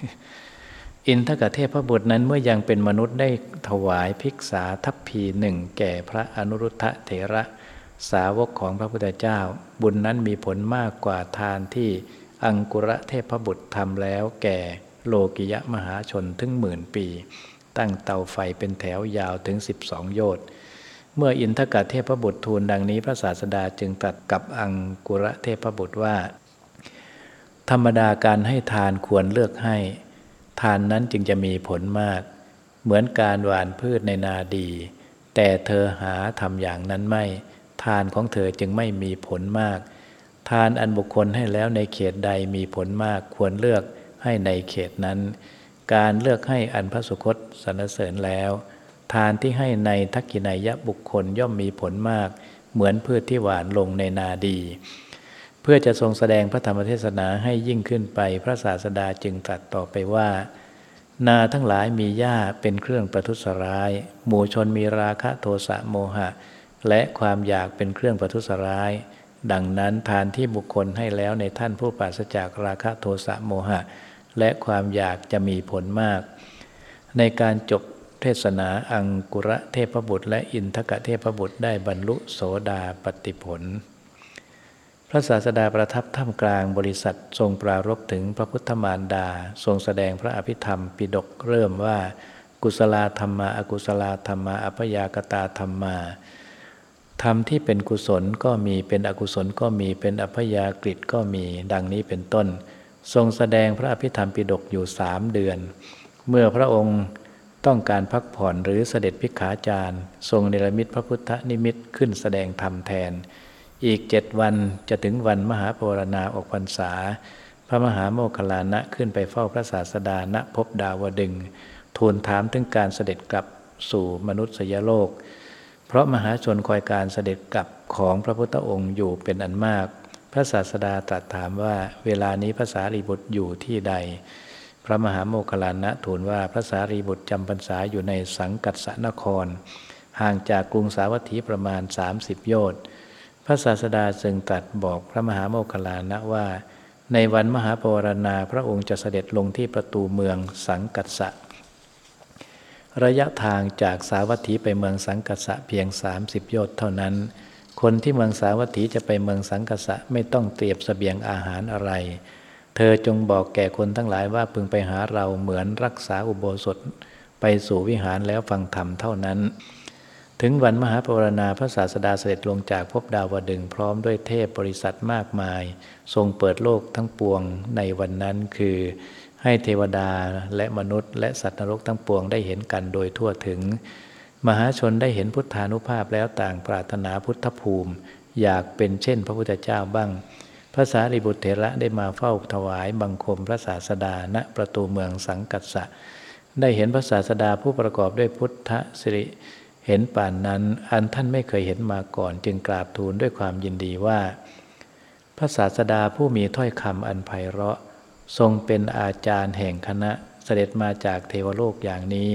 อินทกะเทพบุตรนั้นเมื่อยังเป็นมนุษย์ได้ถวายภิกษาทัพพีหนึ่งแก่พระอนุรุทธะเถระ สาวกของพระพุทธเจ้า บุญนั้นมีผลมากกว่าทานที่อังกุระเทพบุตรทำแล้วแก่โลกิยะมหาชนถึงหมื่นปี ตั้งเตาไฟเป็นแถวยาวถึง 12 โยชน์เมื่ออินทกะเทพบุตรทูลดังนี้พระศาสดาจึงตรัสกับอังกุระเทพบุตรว่า ธรรมดาการให้ทานควรเลือกให้ ทานนั้นจึงจะมีผลมาก เหมือนการหว่านพืชในนาดี แต่เธอหาทำอย่างนั้นไม่ ทานของเธอจึงไม่มีผลมาก ทานอันบุคคลให้แล้วในเขตใดมีผลมากควรเลือกให้ในเขตนั้น การเลือกให้อันพระสุคตสรรเสริญแล้ว ทานที่ให้ในทักกินายะบุคคลย่อมมีผลมาก เหมือนพืชที่หวานลงในนาดี เพื่อจะทรงแสดงพระธรรมเทศนาให้ยิ่งขึ้นไปพระศาสดาจึงตรัสต่อไปว่า นาทั้งหลายมีหญ้าเป็นเครื่องประทุษร้าย หมู่ชนมีราคะโทสะโมหะ และความอยากเป็นเครื่องประทุษร้าย ดังนั้นทานที่บุคคลให้แล้วในท่านผู้ปราศจากราคะโทสะโมหะ และความอยากจะมีผลมาก ในการจบเทศนาอังกุระเทพบุตร และอินทกะเทพบุตรได้บรรลุโสดาปติผล พระศาสดาประทับท่ามกลางบริษัททรงปรารบถึงพระพุทธมารดา ทรงแสดงพระอภิธรรมปิดกเริ่มว่า กุศลธรรมา อกุศลธรรมา อัพยากตาธรรมา ธรรมที่เป็นกุศลก็มีเป็นอกุศลก็มีเป็นอัพยากฤิก็มีดังนี้เป็นต้น ทรงแสดงพระอภิธรรมปิดกอยู่สามเดือน เมื่อพระองค์ต้องการพักผ่อนหรือเสด็จพิกขาจารย์ ทรงเนรมิตพระพุทธนิมิตขึ้นแสดงธรรมแทน อีกเจ็ดวันจะถึงวันมหาปรณาออกพรรษา พระมหาโมคคลานะขึ้นไปเฝ้าพระศาสดาณพบดาวดึงทูลถามถึงการเสด็จกลับสู่มนุษยโลก เพราะมหาชนคอยการเสด็จกลับของพระพุทธองค์อยู่เป็นอันมาก พระศาสดาตรัสถามว่าเวลานี้ภาษารีบุตรอยู่ที่ใด พระมหาโมคคลานะทูลว่าพระสารีบุตรจำพรรษาอยู่ในสังกัดสนคร ห่างจากกรุงสาวัตถีประมาณ 30 โยชน์พระศาสดาจึงตรัสบอกพระมหาโมคคลานะว่า ในวันมหาปวารณาพระองค์จะเสด็จลงที่ประตูเมืองสังกัดสะ ระยะทางจากสาวัตถีไปเมืองสังกษะเพียง 30 โยชน์เท่านั้น คนที่เมืองสาวัตถีจะไปเมืองสังกษะไม่ต้องเตรียมสเสบียงอาหารอะไร เธอจงบอกแก่คนทั้งหลายว่าพึงไปหาเราเหมือนรักษาอุโบสถ ไปสู่วิหารแล้วฟังธรรมเท่านั้น ถึงวันมหาปรณาพระศาสดาเสด็จลงจากภพดาวดึงพร้อมด้วยเทพบริษัทมากมาย ทรงเปิดโลกทั้งปวงในวันนั้นคือ ให้เทวดาและมนุษย์ และสัตว์นรกทั้งปวงได้เห็นกันโดยทั่วถึง มหาชนได้เห็นพุทธานุภาพแล้วต่างปรารถนาพุทธภูมิ อยากเป็นเช่นพระพุทธเจ้าบ้าง พระสารีบุตรเถระได้มาเฝ้าถวายบังคมพระศาสดาณประตูเมืองสังกัสสะได้เห็นพระศาสดาผู้ประกอบด้วยพุทธสิริเห็นป่านนั้นอันท่านไม่เคยเห็นมาก่อน จึงกราบทูลด้วยความยินดีว่า พระศาสดาผู้มีถ้อยคำอันไพเราะ ทรงเป็นอาจารย์แห่งคณะเสด็จมาจากเทวโลกอย่างนี้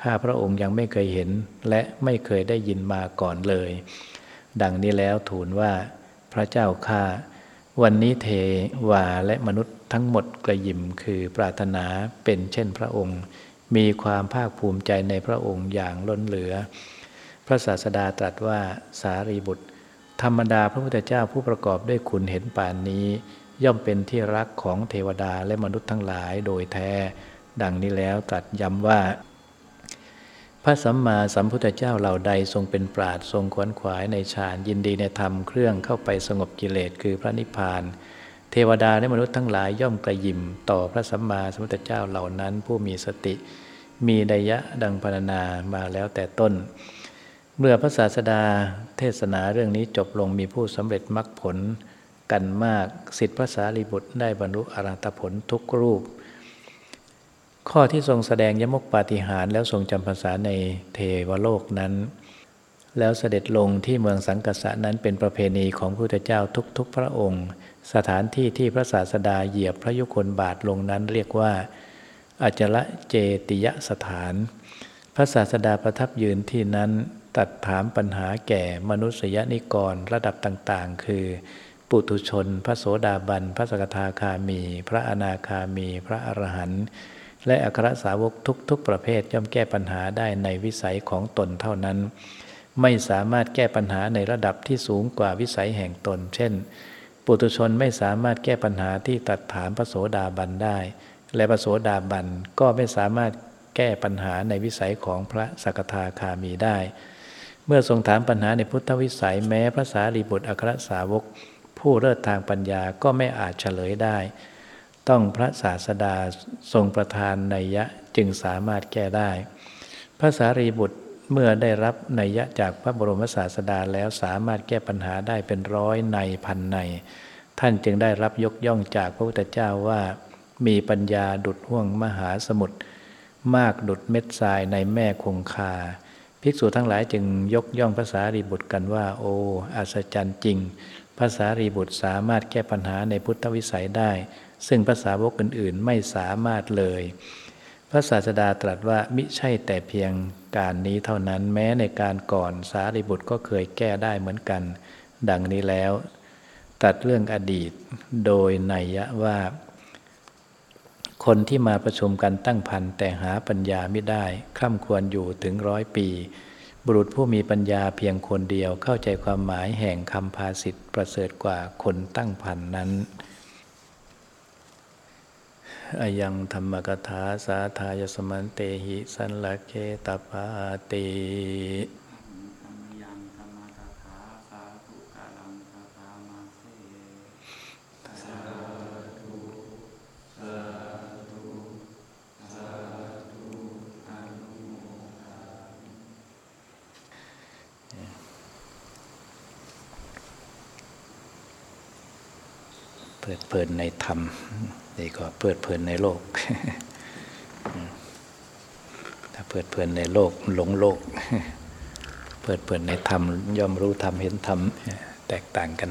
ข้าพระองค์ยังไม่เคยเห็นและไม่เคยได้ยินมาก่อนเลย ดังนี้แล้วทูลว่า พระเจ้าข้าวันนี้เทวาและมนุษย์ทั้งหมดกระยิมคือปรารถนาเป็นเช่นพระองค์ มีความภาคภูมิใจในพระองค์อย่างล้นเหลือ พระศาสดาตรัสว่าสารีบุตร ธรรมดาพระพุทธเจ้าผู้ประกอบด้วยคุณเห็นป่านนี้ ย่อมเป็นที่รักของเทวดาและมนุษย์ทั้งหลายโดยแท้ ดังนี้แล้วตรัสย้ำว่า พระสัมมาสัมพุทธเจ้าเหล่าใดทรงเป็นปราดทรงขวนขวายในฌานยินดีในธรรมเครื่องเข้าไปสงบกิเลสคือพระนิพพาน เทวดาและมนุษย์ทั้งหลายย่อมกระยิมต่อพระสัมมาสัมพุทธเจ้าเหล่านั้นผู้มีสติ มีดยะดังพรรณนามาแล้วแต่ต้นเมื่อพระศาสดาเทศนาเรื่องนี้จบลงมีผู้สำเร็จมรรคผล กันมาก สิทธิพระสารีบุตรได้บรรลุอรหัตผลทุกรูป ข้อที่ทรงแสดงยมกปาฏิหาริย์แล้วทรงจำภาษาในเทวโลกนั้น แล้วเสด็จลงที่เมืองสังกัสะนั้นเป็นประเพณีของพระพุทธเจ้าทุกๆ พระองค์ สถานที่ที่พระศาสดาเหยียบพระยุคลบาทลงนั้นเรียกว่าอจละเจติยสถาน พระศาสดาประทับยืนที่นั้นตัดถามปัญหาแก่มนุษยนิกรระดับต่างๆ คือ ปุถุชน พระโสดาบัน พระสกทาคามี พระอนาคามี พระอรหันต์และอัครสาวกทุกๆ ประเภทย่อมแก้ปัญหาได้ในวิสัยของตนเท่านั้น ไม่สามารถแก้ปัญหาในระดับที่สูงกว่าวิสัยแห่งตน เช่น ปุตุชนไม่สามารถแก้ปัญหาที่ตัดถามพระโสดาบันได้ และพระโสดาบันก็ไม่สามารถแก้ปัญหาในวิสัยของพระสกทาคามีได้ เมื่อทรงถามปัญหาในพุทธวิสัยแม้พระสารีบุตรอัครสาวก ผู้เลิศทางปัญญาก็ไม่อาจเฉลยได้ ต้องพระศาสดาทรงประทานนัยยะจึงสามารถแก้ได้ พระสารีบุตรเมื่อได้รับนัยยะจากพระบรมศาสดาแล้วสามารถแก้ปัญหาได้เป็นร้อยในพันใน ท่านจึงได้รับยกย่องจากพระพุทธเจ้าว่า มีปัญญาดุดห่วงมหาสมุทรมากดุดเม็ดทรายในแม่คงคา ภิกษุทั้งหลายจึงยกย่องภาษารีบุตรกันว่า โอ้อัศจรรย์จริง ภาษารีบุตรสามารถแก้ปัญหาในพุทธวิสัยได้ ซึ่งภาษาวกอื่นๆไม่สามารถเลย พระศาสดาตรัสว่ามิใช่แต่เพียงการนี้เท่านั้นแม้ในการก่อนสารีบุตรก็เคยแก้ได้เหมือนกัน ดังนี้แล้วตัดเรื่องอดีตโดยนัยยะว่า คนที่มาประชุมกันตั้งพันแต่หาปัญญาไม่ได้คร่ำควรอยู่ถึงร้อยปี บุรุษผู้มีปัญญาเพียงคนเดียวเข้าใจความหมายแห่งคำภาสิทธิ์ประเสริฐกว่าคนตั้งพันนั้นอายังธรรมกถาสาทายสมันเตหิสันละเคตปาติ เปิดเปิดในธรรมนี่ก็เพลิดเพลินในโลก ถ้าเพลิดเพลินในโลกหลงโลก เพลิดเพลินในธรรมย่อมรู้ธรรมเห็นธรรมแตกต่างกัน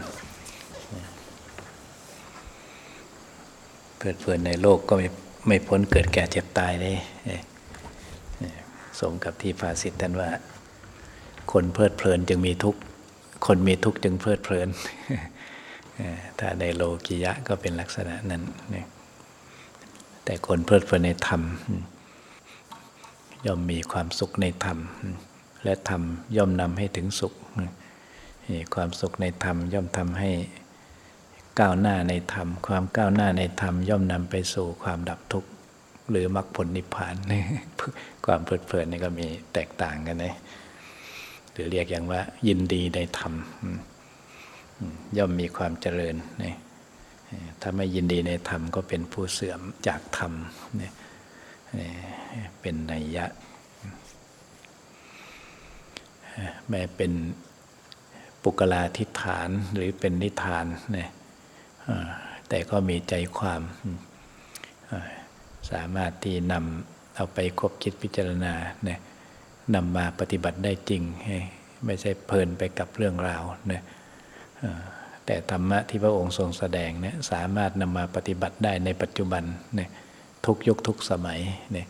เพลิดเพลินในโลกก็ไม่ไม่พ้นเกิดแก่เจ็บตายเลยสมกับที่ภาษิตท่านว่า คนเพลิดเพลินจึงมีทุกข์ คนมีทุกข์จึงเพลิดเพลิน ถ้าในโลกิยะก็เป็นลักษณะนั้นแต่คนเพลิดเพลินในธรรม ย่อมมีความสุขในธรรม และธรรมย่อมนำให้ถึงสุข ความสุขในธรรมย่อมทำให้ก้าวหน้าในธรรม ความก้าวหน้าในธรรม ย่อมนำไปสู่ความดับทุกข์หรือมรรคผลนิพพานความเพลิดเพลินนี่ก็มีแตกต่างกันนะหรือเรียกอย่างว่ายินดีในธรรม ย่อมมีความเจริญนะถ้าไม่ยินดีในธรรมก็เป็นผู้เสื่อมจากธรรมเนี่เป็นนัยยะแม้เป็นปุกลาทิฐานหรือเป็นนิทานนี่แต่ก็มีใจความสามารถที่นำเอาไปคบคิดพิจารณานี่นำมาปฏิบัติได้จริง ไม่ใช่เพลินไปกับเรื่องราวนี่ แต่ธรรมะที่พระองค์ทรงแสดงเนี่ยสามารถนำมาปฏิบัติได้ในปัจจุบันเนี่ยทุกยุคทุกสมัยเนี่ย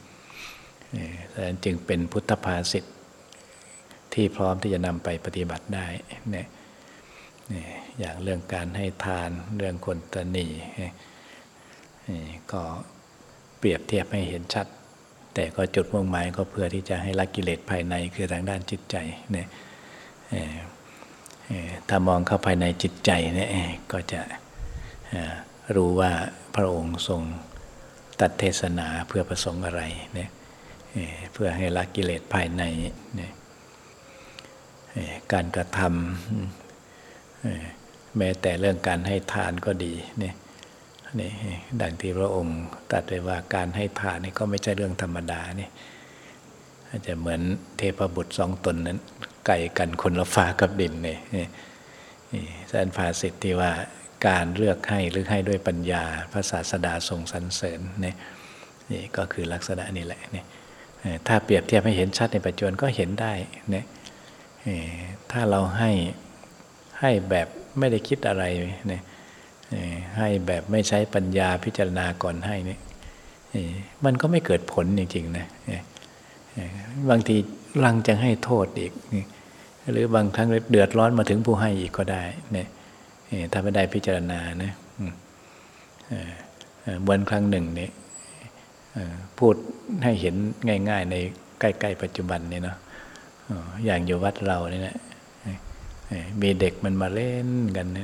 ดังนั้นจึงเป็นพุทธภาษิตที่พร้อมที่จะนำไปปฏิบัติได้เนี่ยอย่างเรื่องการให้ทานเรื่องคนตนีก็เปรียบเทียบให้เห็นชัด แต่ก็จุดมุ่งหมายก็เพื่อที่จะให้ละกิเลสภายในคือทางด้านจิตใจเนี่ย ถ้ามองเข้าภายในจิตใจเนี่ยก็จะรู้ว่าพระองค์ทรงตัดเทศนาเพื่อประสงค์อะไรเนี่ยเพื่อให้ละกิเลสภายในเนี่ยการกระทำแม้แต่เรื่องการให้ทานก็ดีเนี่ยนี่ดังที่พระองค์ตัดไว้ว่าการให้ทานนี่ก็ไม่ใช่เรื่องธรรมดานี่ อาจจะเหมือนเทพบุตรสองตนนั้น ไก่กันคนละฟ้ากับดินเนี่ยสันภาสิทธิ์ที่ว่าการเลือกให้หรือให้ด้วยปัญญาพระศาสดาทรงสรรเสริญเนี่ยนี่ก็คือลักษณะนี้แหละเนี่ยถ้าเปรียบเทียบให้เห็นชัดในปัจจุบันก็เห็นได้เนี่ยถ้าเราให้ให้แบบไม่ได้คิดอะไรเนี่ยให้แบบไม่ใช้ปัญญาพิจารณาก่อนให้เนี่ยมันก็ไม่เกิดผลจริงๆนะ บางทีรังจะให้โทษอีก หรือบางครั้งเดือดร้อนมาถึงผู้ให้อีกก็ได้เนี่ยถ้าไม่ได้พิจารณานะเมื่อครั้งหนึ่งเนี่ยพูดให้เห็นง่าย ๆ ในใกล้ ๆ ปัจจุบันนี่เนาะอย่างอยู่วัดเราเนี่ยมีเด็กมันมาเล่นกันน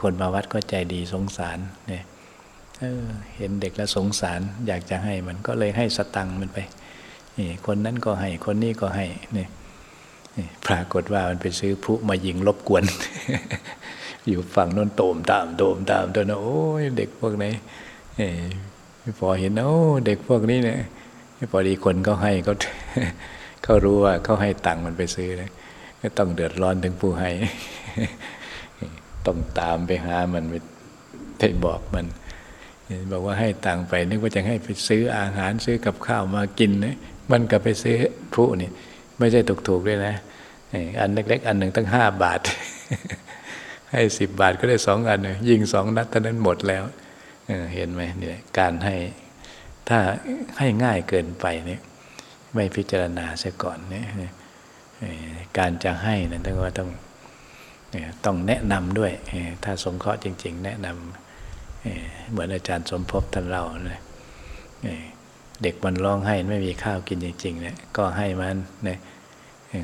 คนมาวัดก็ใจดีสงสารเนี่ยเห็นเด็กแล้วสงสาร อยากจะให้มันก็เลยให้สตังค์มันไป คนนั้นก็ให้ คนนี้ก็ให้นี่ปรากฏว่ามันไปซื้อผู้มายิงรบกวน อยู่ฝั่งโน้นโตมตามโตมตามตัวนะโอ้ยเด็กพวกนี้พอเห็นโอ้เด็กพวกนี้เนี่ยพอดีคนเขาให้เขาเขารู้ว่าเขาให้ตังค์มันไปซื้อเลยต้องเดือดร้อนถึงผู้ให้ ต้องตามไปหามันไปได้บอกมันบอกว่าให้ตังค์ไปนึกว่าจะให้ไปซื้ออาหารซื้อกับข้าวมากินนะ มันก็ไปซื้อผู้นี่ ไม่ใช่ถูกๆด้วยนะ อันเล็ก ๆ อันหนึ่งตั้งห้าบาท ให้สิบบาทก็ได้สองอันเลยยิงสองนัดเท่านั้นหมดแล้วเห็นไหมเนี่ยการให้ถ้าให้ง่ายเกินไปเนี่ยไม่พิจารณาเสียก่อนเนี่ยการจะให้นั่นต้องว่าต้องต้องแนะนำด้วย ถ้าสงเคราะห์จริง ๆ แนะนำเหมือนอาจารย์สมภพท่านเราเนี่ย เด็กมันร้องให้ไม่มีข้าวกินจริงๆเนี่ยก็ให้มันเนี่ย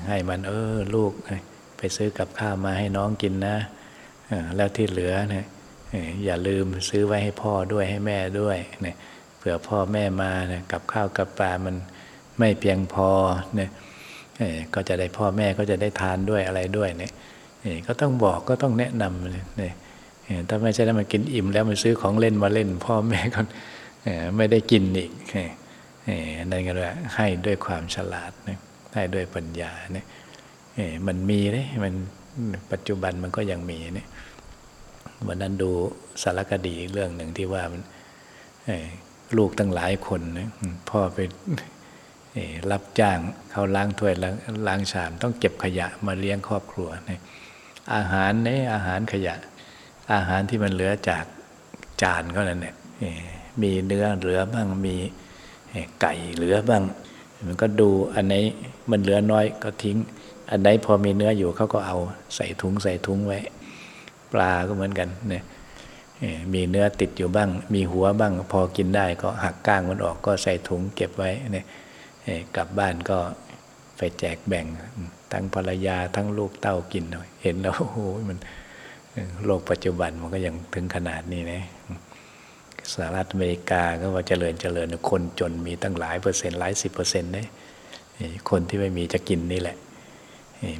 ให้มันเออลูกไปซื้อกับข้าวมาให้น้องกินนะแล้วที่เหลือเนี่ยอย่าลืมซื้อไว้ให้พ่อด้วยให้แม่ด้วยเนี่ยเผื่อพ่อแม่มานี่ยกับข้าวกับปลามันไม่เพียงพอเนี่ยก็จะได้พ่อแม่ก็จะได้ทานด้วยอะไรด้วยเนี่ยก็ต้องบอกก็ต้องแนะนำเนี่ยถ้าไม่ใช่แล้วมันกินอิ่มแล้วมันซื้อของเล่นมาเล่น พ่อแม่ก็ไม่ได้กินอีก นั่นก็เลยให้ด้วยความฉลาดนะให้ด้วยปัญญาเนี่ยมันมีเลยมันปัจจุบันมันก็ยังมีเนี่ยวันนั้นดูสารคดีเรื่องหนึ่งที่ว่ามันลูกตั้งหลายคนนะพ่อไปรับจ้างเขาล้างถ้วยล้างชาม ต้องเก็บขยะมาเลี้ยงครอบครัวนอาหารเนี่ยอาหารขยะ อาหารที่มันเหลือจากจานเขานั่นเนี่ยมีเนื้อเหลือบ้างมี ไก่เหลือบ้าง มันก็ดูอันไหนมันเหลือน้อยก็ทิ้ง อันไหนพอมีเนื้ออยู่เขาก็เอาใส่ถุงใส่ถุงไว้ ปลาก็เหมือนกันเนี่ยมีเนื้อติดอยู่บ้าง มีหัวบ้าง พอกินได้ก็หักก้างมันออกก็ใส่ถุงเก็บไว้เนี่ยกลับบ้านก็ไปแจกแบ่งทั้งภรรยาทั้งลูกเต้ากินหน่อยเห็นแล้วโอ้โหมันโลกปัจจุบันมันก็ยังถึงขนาดนี้นะ สหรัฐอเมริกาก็ว่าเจริญเจริญคนจนมีตั้งหลายเปอร์เซ็นต์หลายสิบเปอร์เซ็นต์เนี่ยคนที่ไม่มีจะกินนี่แหละ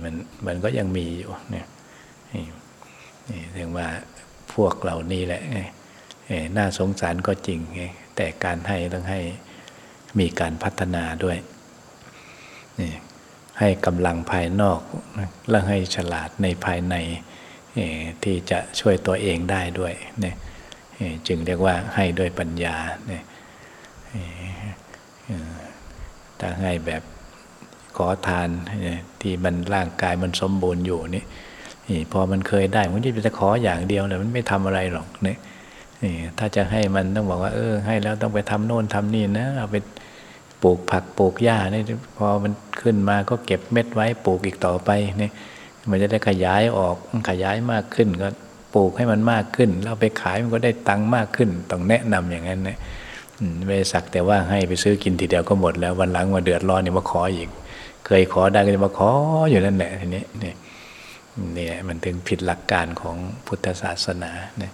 มันมันก็ยังมีอยู่เนี่ยนี่ถึงว่าพวกเหล่านี้แหละน่าสงสารก็จริง แต่การให้ต้องให้มีการพัฒนาด้วยนี่ให้กำลังภายนอกและให้ฉลาดในภายในที่จะช่วยตัวเองได้ด้วยเนี่ย จึงเรียกว่าให้ด้วยปัญญาเนี่ยถ้าให้แบบขอทานที่มันร่างกายมันสมบูรณ์อยู่นี่พอมันเคยได้มันจะขออย่างเดียวเลยมันไม่ทำอะไรหรอกเนี่ยถ้าจะให้มันต้องบอกว่า เออ ให้แล้วต้องไปทำโน่นทำนี่นะเอาไปปลูกผักปลูกหญ้านี่พอมันขึ้นมาก็เก็บเม็ดไว้ปลูกอีกต่อไปเนี่ยมันจะได้ขยายออกขยายมากขึ้นก็ ปลูกให้มันมากขึ้นแล้วไปขายมันก็ได้ตังค์มากขึ้น ต้องแนะนำอย่างนั้นนะไม่สักแต่ว่าให้ไปซื้อกินทีเดียวก็หมดแล้ววันหลังมาเดือดร้อนเนี่ยมาขออีก เคยขอได้ก็จะมาขออยู่นั่นแหละทีนี้เนี่ยนี่มันถึงผิดหลักการของพุทธศาสนาเนี่ย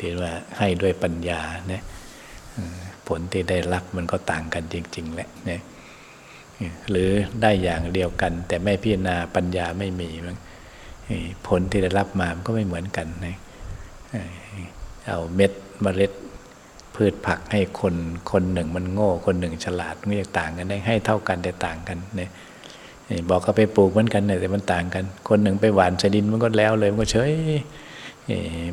ที่ว่าให้ด้วยปัญญาเนี่ยผลที่ได้รับมันก็ต่างกันจริง ๆ แหละเนี่ยหรือได้อย่างเดียวกัน แต่ไม่พิจารณาปัญญาไม่มีมั้ง ผลที่ได้รับมามันก็ไม่เหมือนกันนะเอาเม็ดเมล็ดพืชผักให้คนคนหนึ่งมันโง่ คนหนึ่งฉลาดมันจะต่างกันได้ให้เท่ากันแต่ต่างกันเนี่ยบอกเขาไปปลูกเหมือนกันแต่มันต่างกัน คนหนึ่งไปหวานใส่ดินมันก็แล้วเลยมันก็เฉย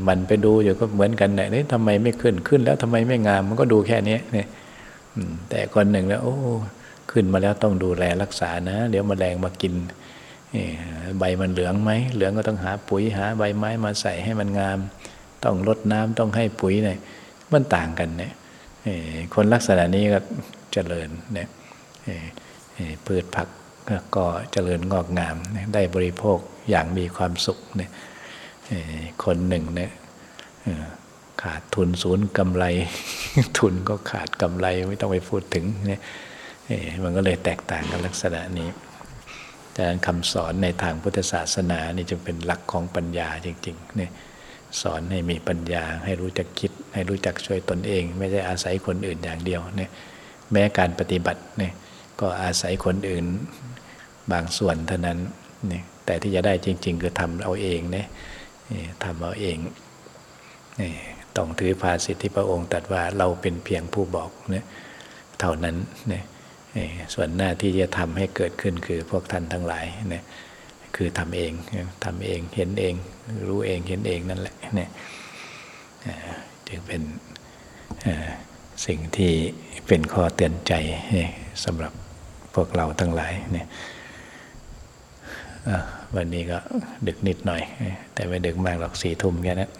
มันไปดูอยู่ก็เหมือนกันเนี่ยทำไมไม่ขึ้นขึ้นแล้วทำไมไม่งามมันก็ดูแค่นี้เนี่ยแต่คนหนึ่งแล้วโอ้ขึ้นมาแล้วต้องดูแลรักษานะ เดี๋ยวมแมลงมากิน ใบมันเหลืองไหมเหลืองก็ต้องหาปุ๋ยหาใบไม้มาใส่ให้มันงาม ต้องรดน้ำต้องให้ปุ๋ยเนี่ยมันต่างกันเนี่ยคนลักษณะนี้ก็เจริญเนี่ยพืชผักก็เจริญงอกงาม ได้บริโภคอย่างมีความสุขเนี่ยคนหนึ่งเนี่ยขาดทุนศูนย์กำไร ทุนก็ขาดกำไรไม่ต้องไปพูดถึงเนี่ยมันก็เลยแตกต่างกันลักษณะนี้ แต่คำสอนในทางพุทธศาสนานี่จึงเป็นหลักของปัญญาจริงๆเนี่ยสอนให้มีปัญญาให้รู้จักคิด ให้รู้จักช่วยตนเอง ไม่ใช่อาศัยคนอื่นอย่างเดียวเนี่ยแม้การปฏิบัติเนี่ยก็อาศัยคนอื่นบางส่วนเท่านั้นเนี่ยแต่ที่จะได้จริง ๆ คือทำเอาเองเนี่ยทำเอาเองนี่ต้องถือภาสิทธิพระองค์ตรัสว่าเราเป็นเพียงผู้บอกเนี่ยเท่านั้นเนี่ย ส่วนหน้าที่จะทำให้เกิดขึ้นคือพวกท่านทั้งหลายเนี่ยคือทำเองทำเองเห็นเอง รู้เองเห็นเองนั่นแหละเนี่ยจึงเป็นสิ่งที่เป็นข้อเตือนใจสำหรับพวกเราทั้งหลายเนี่ยวันนี้ก็ดึกนิดหน่อย แต่ไม่ดึกมากหรอกสี่ทุ่มแค่นั้น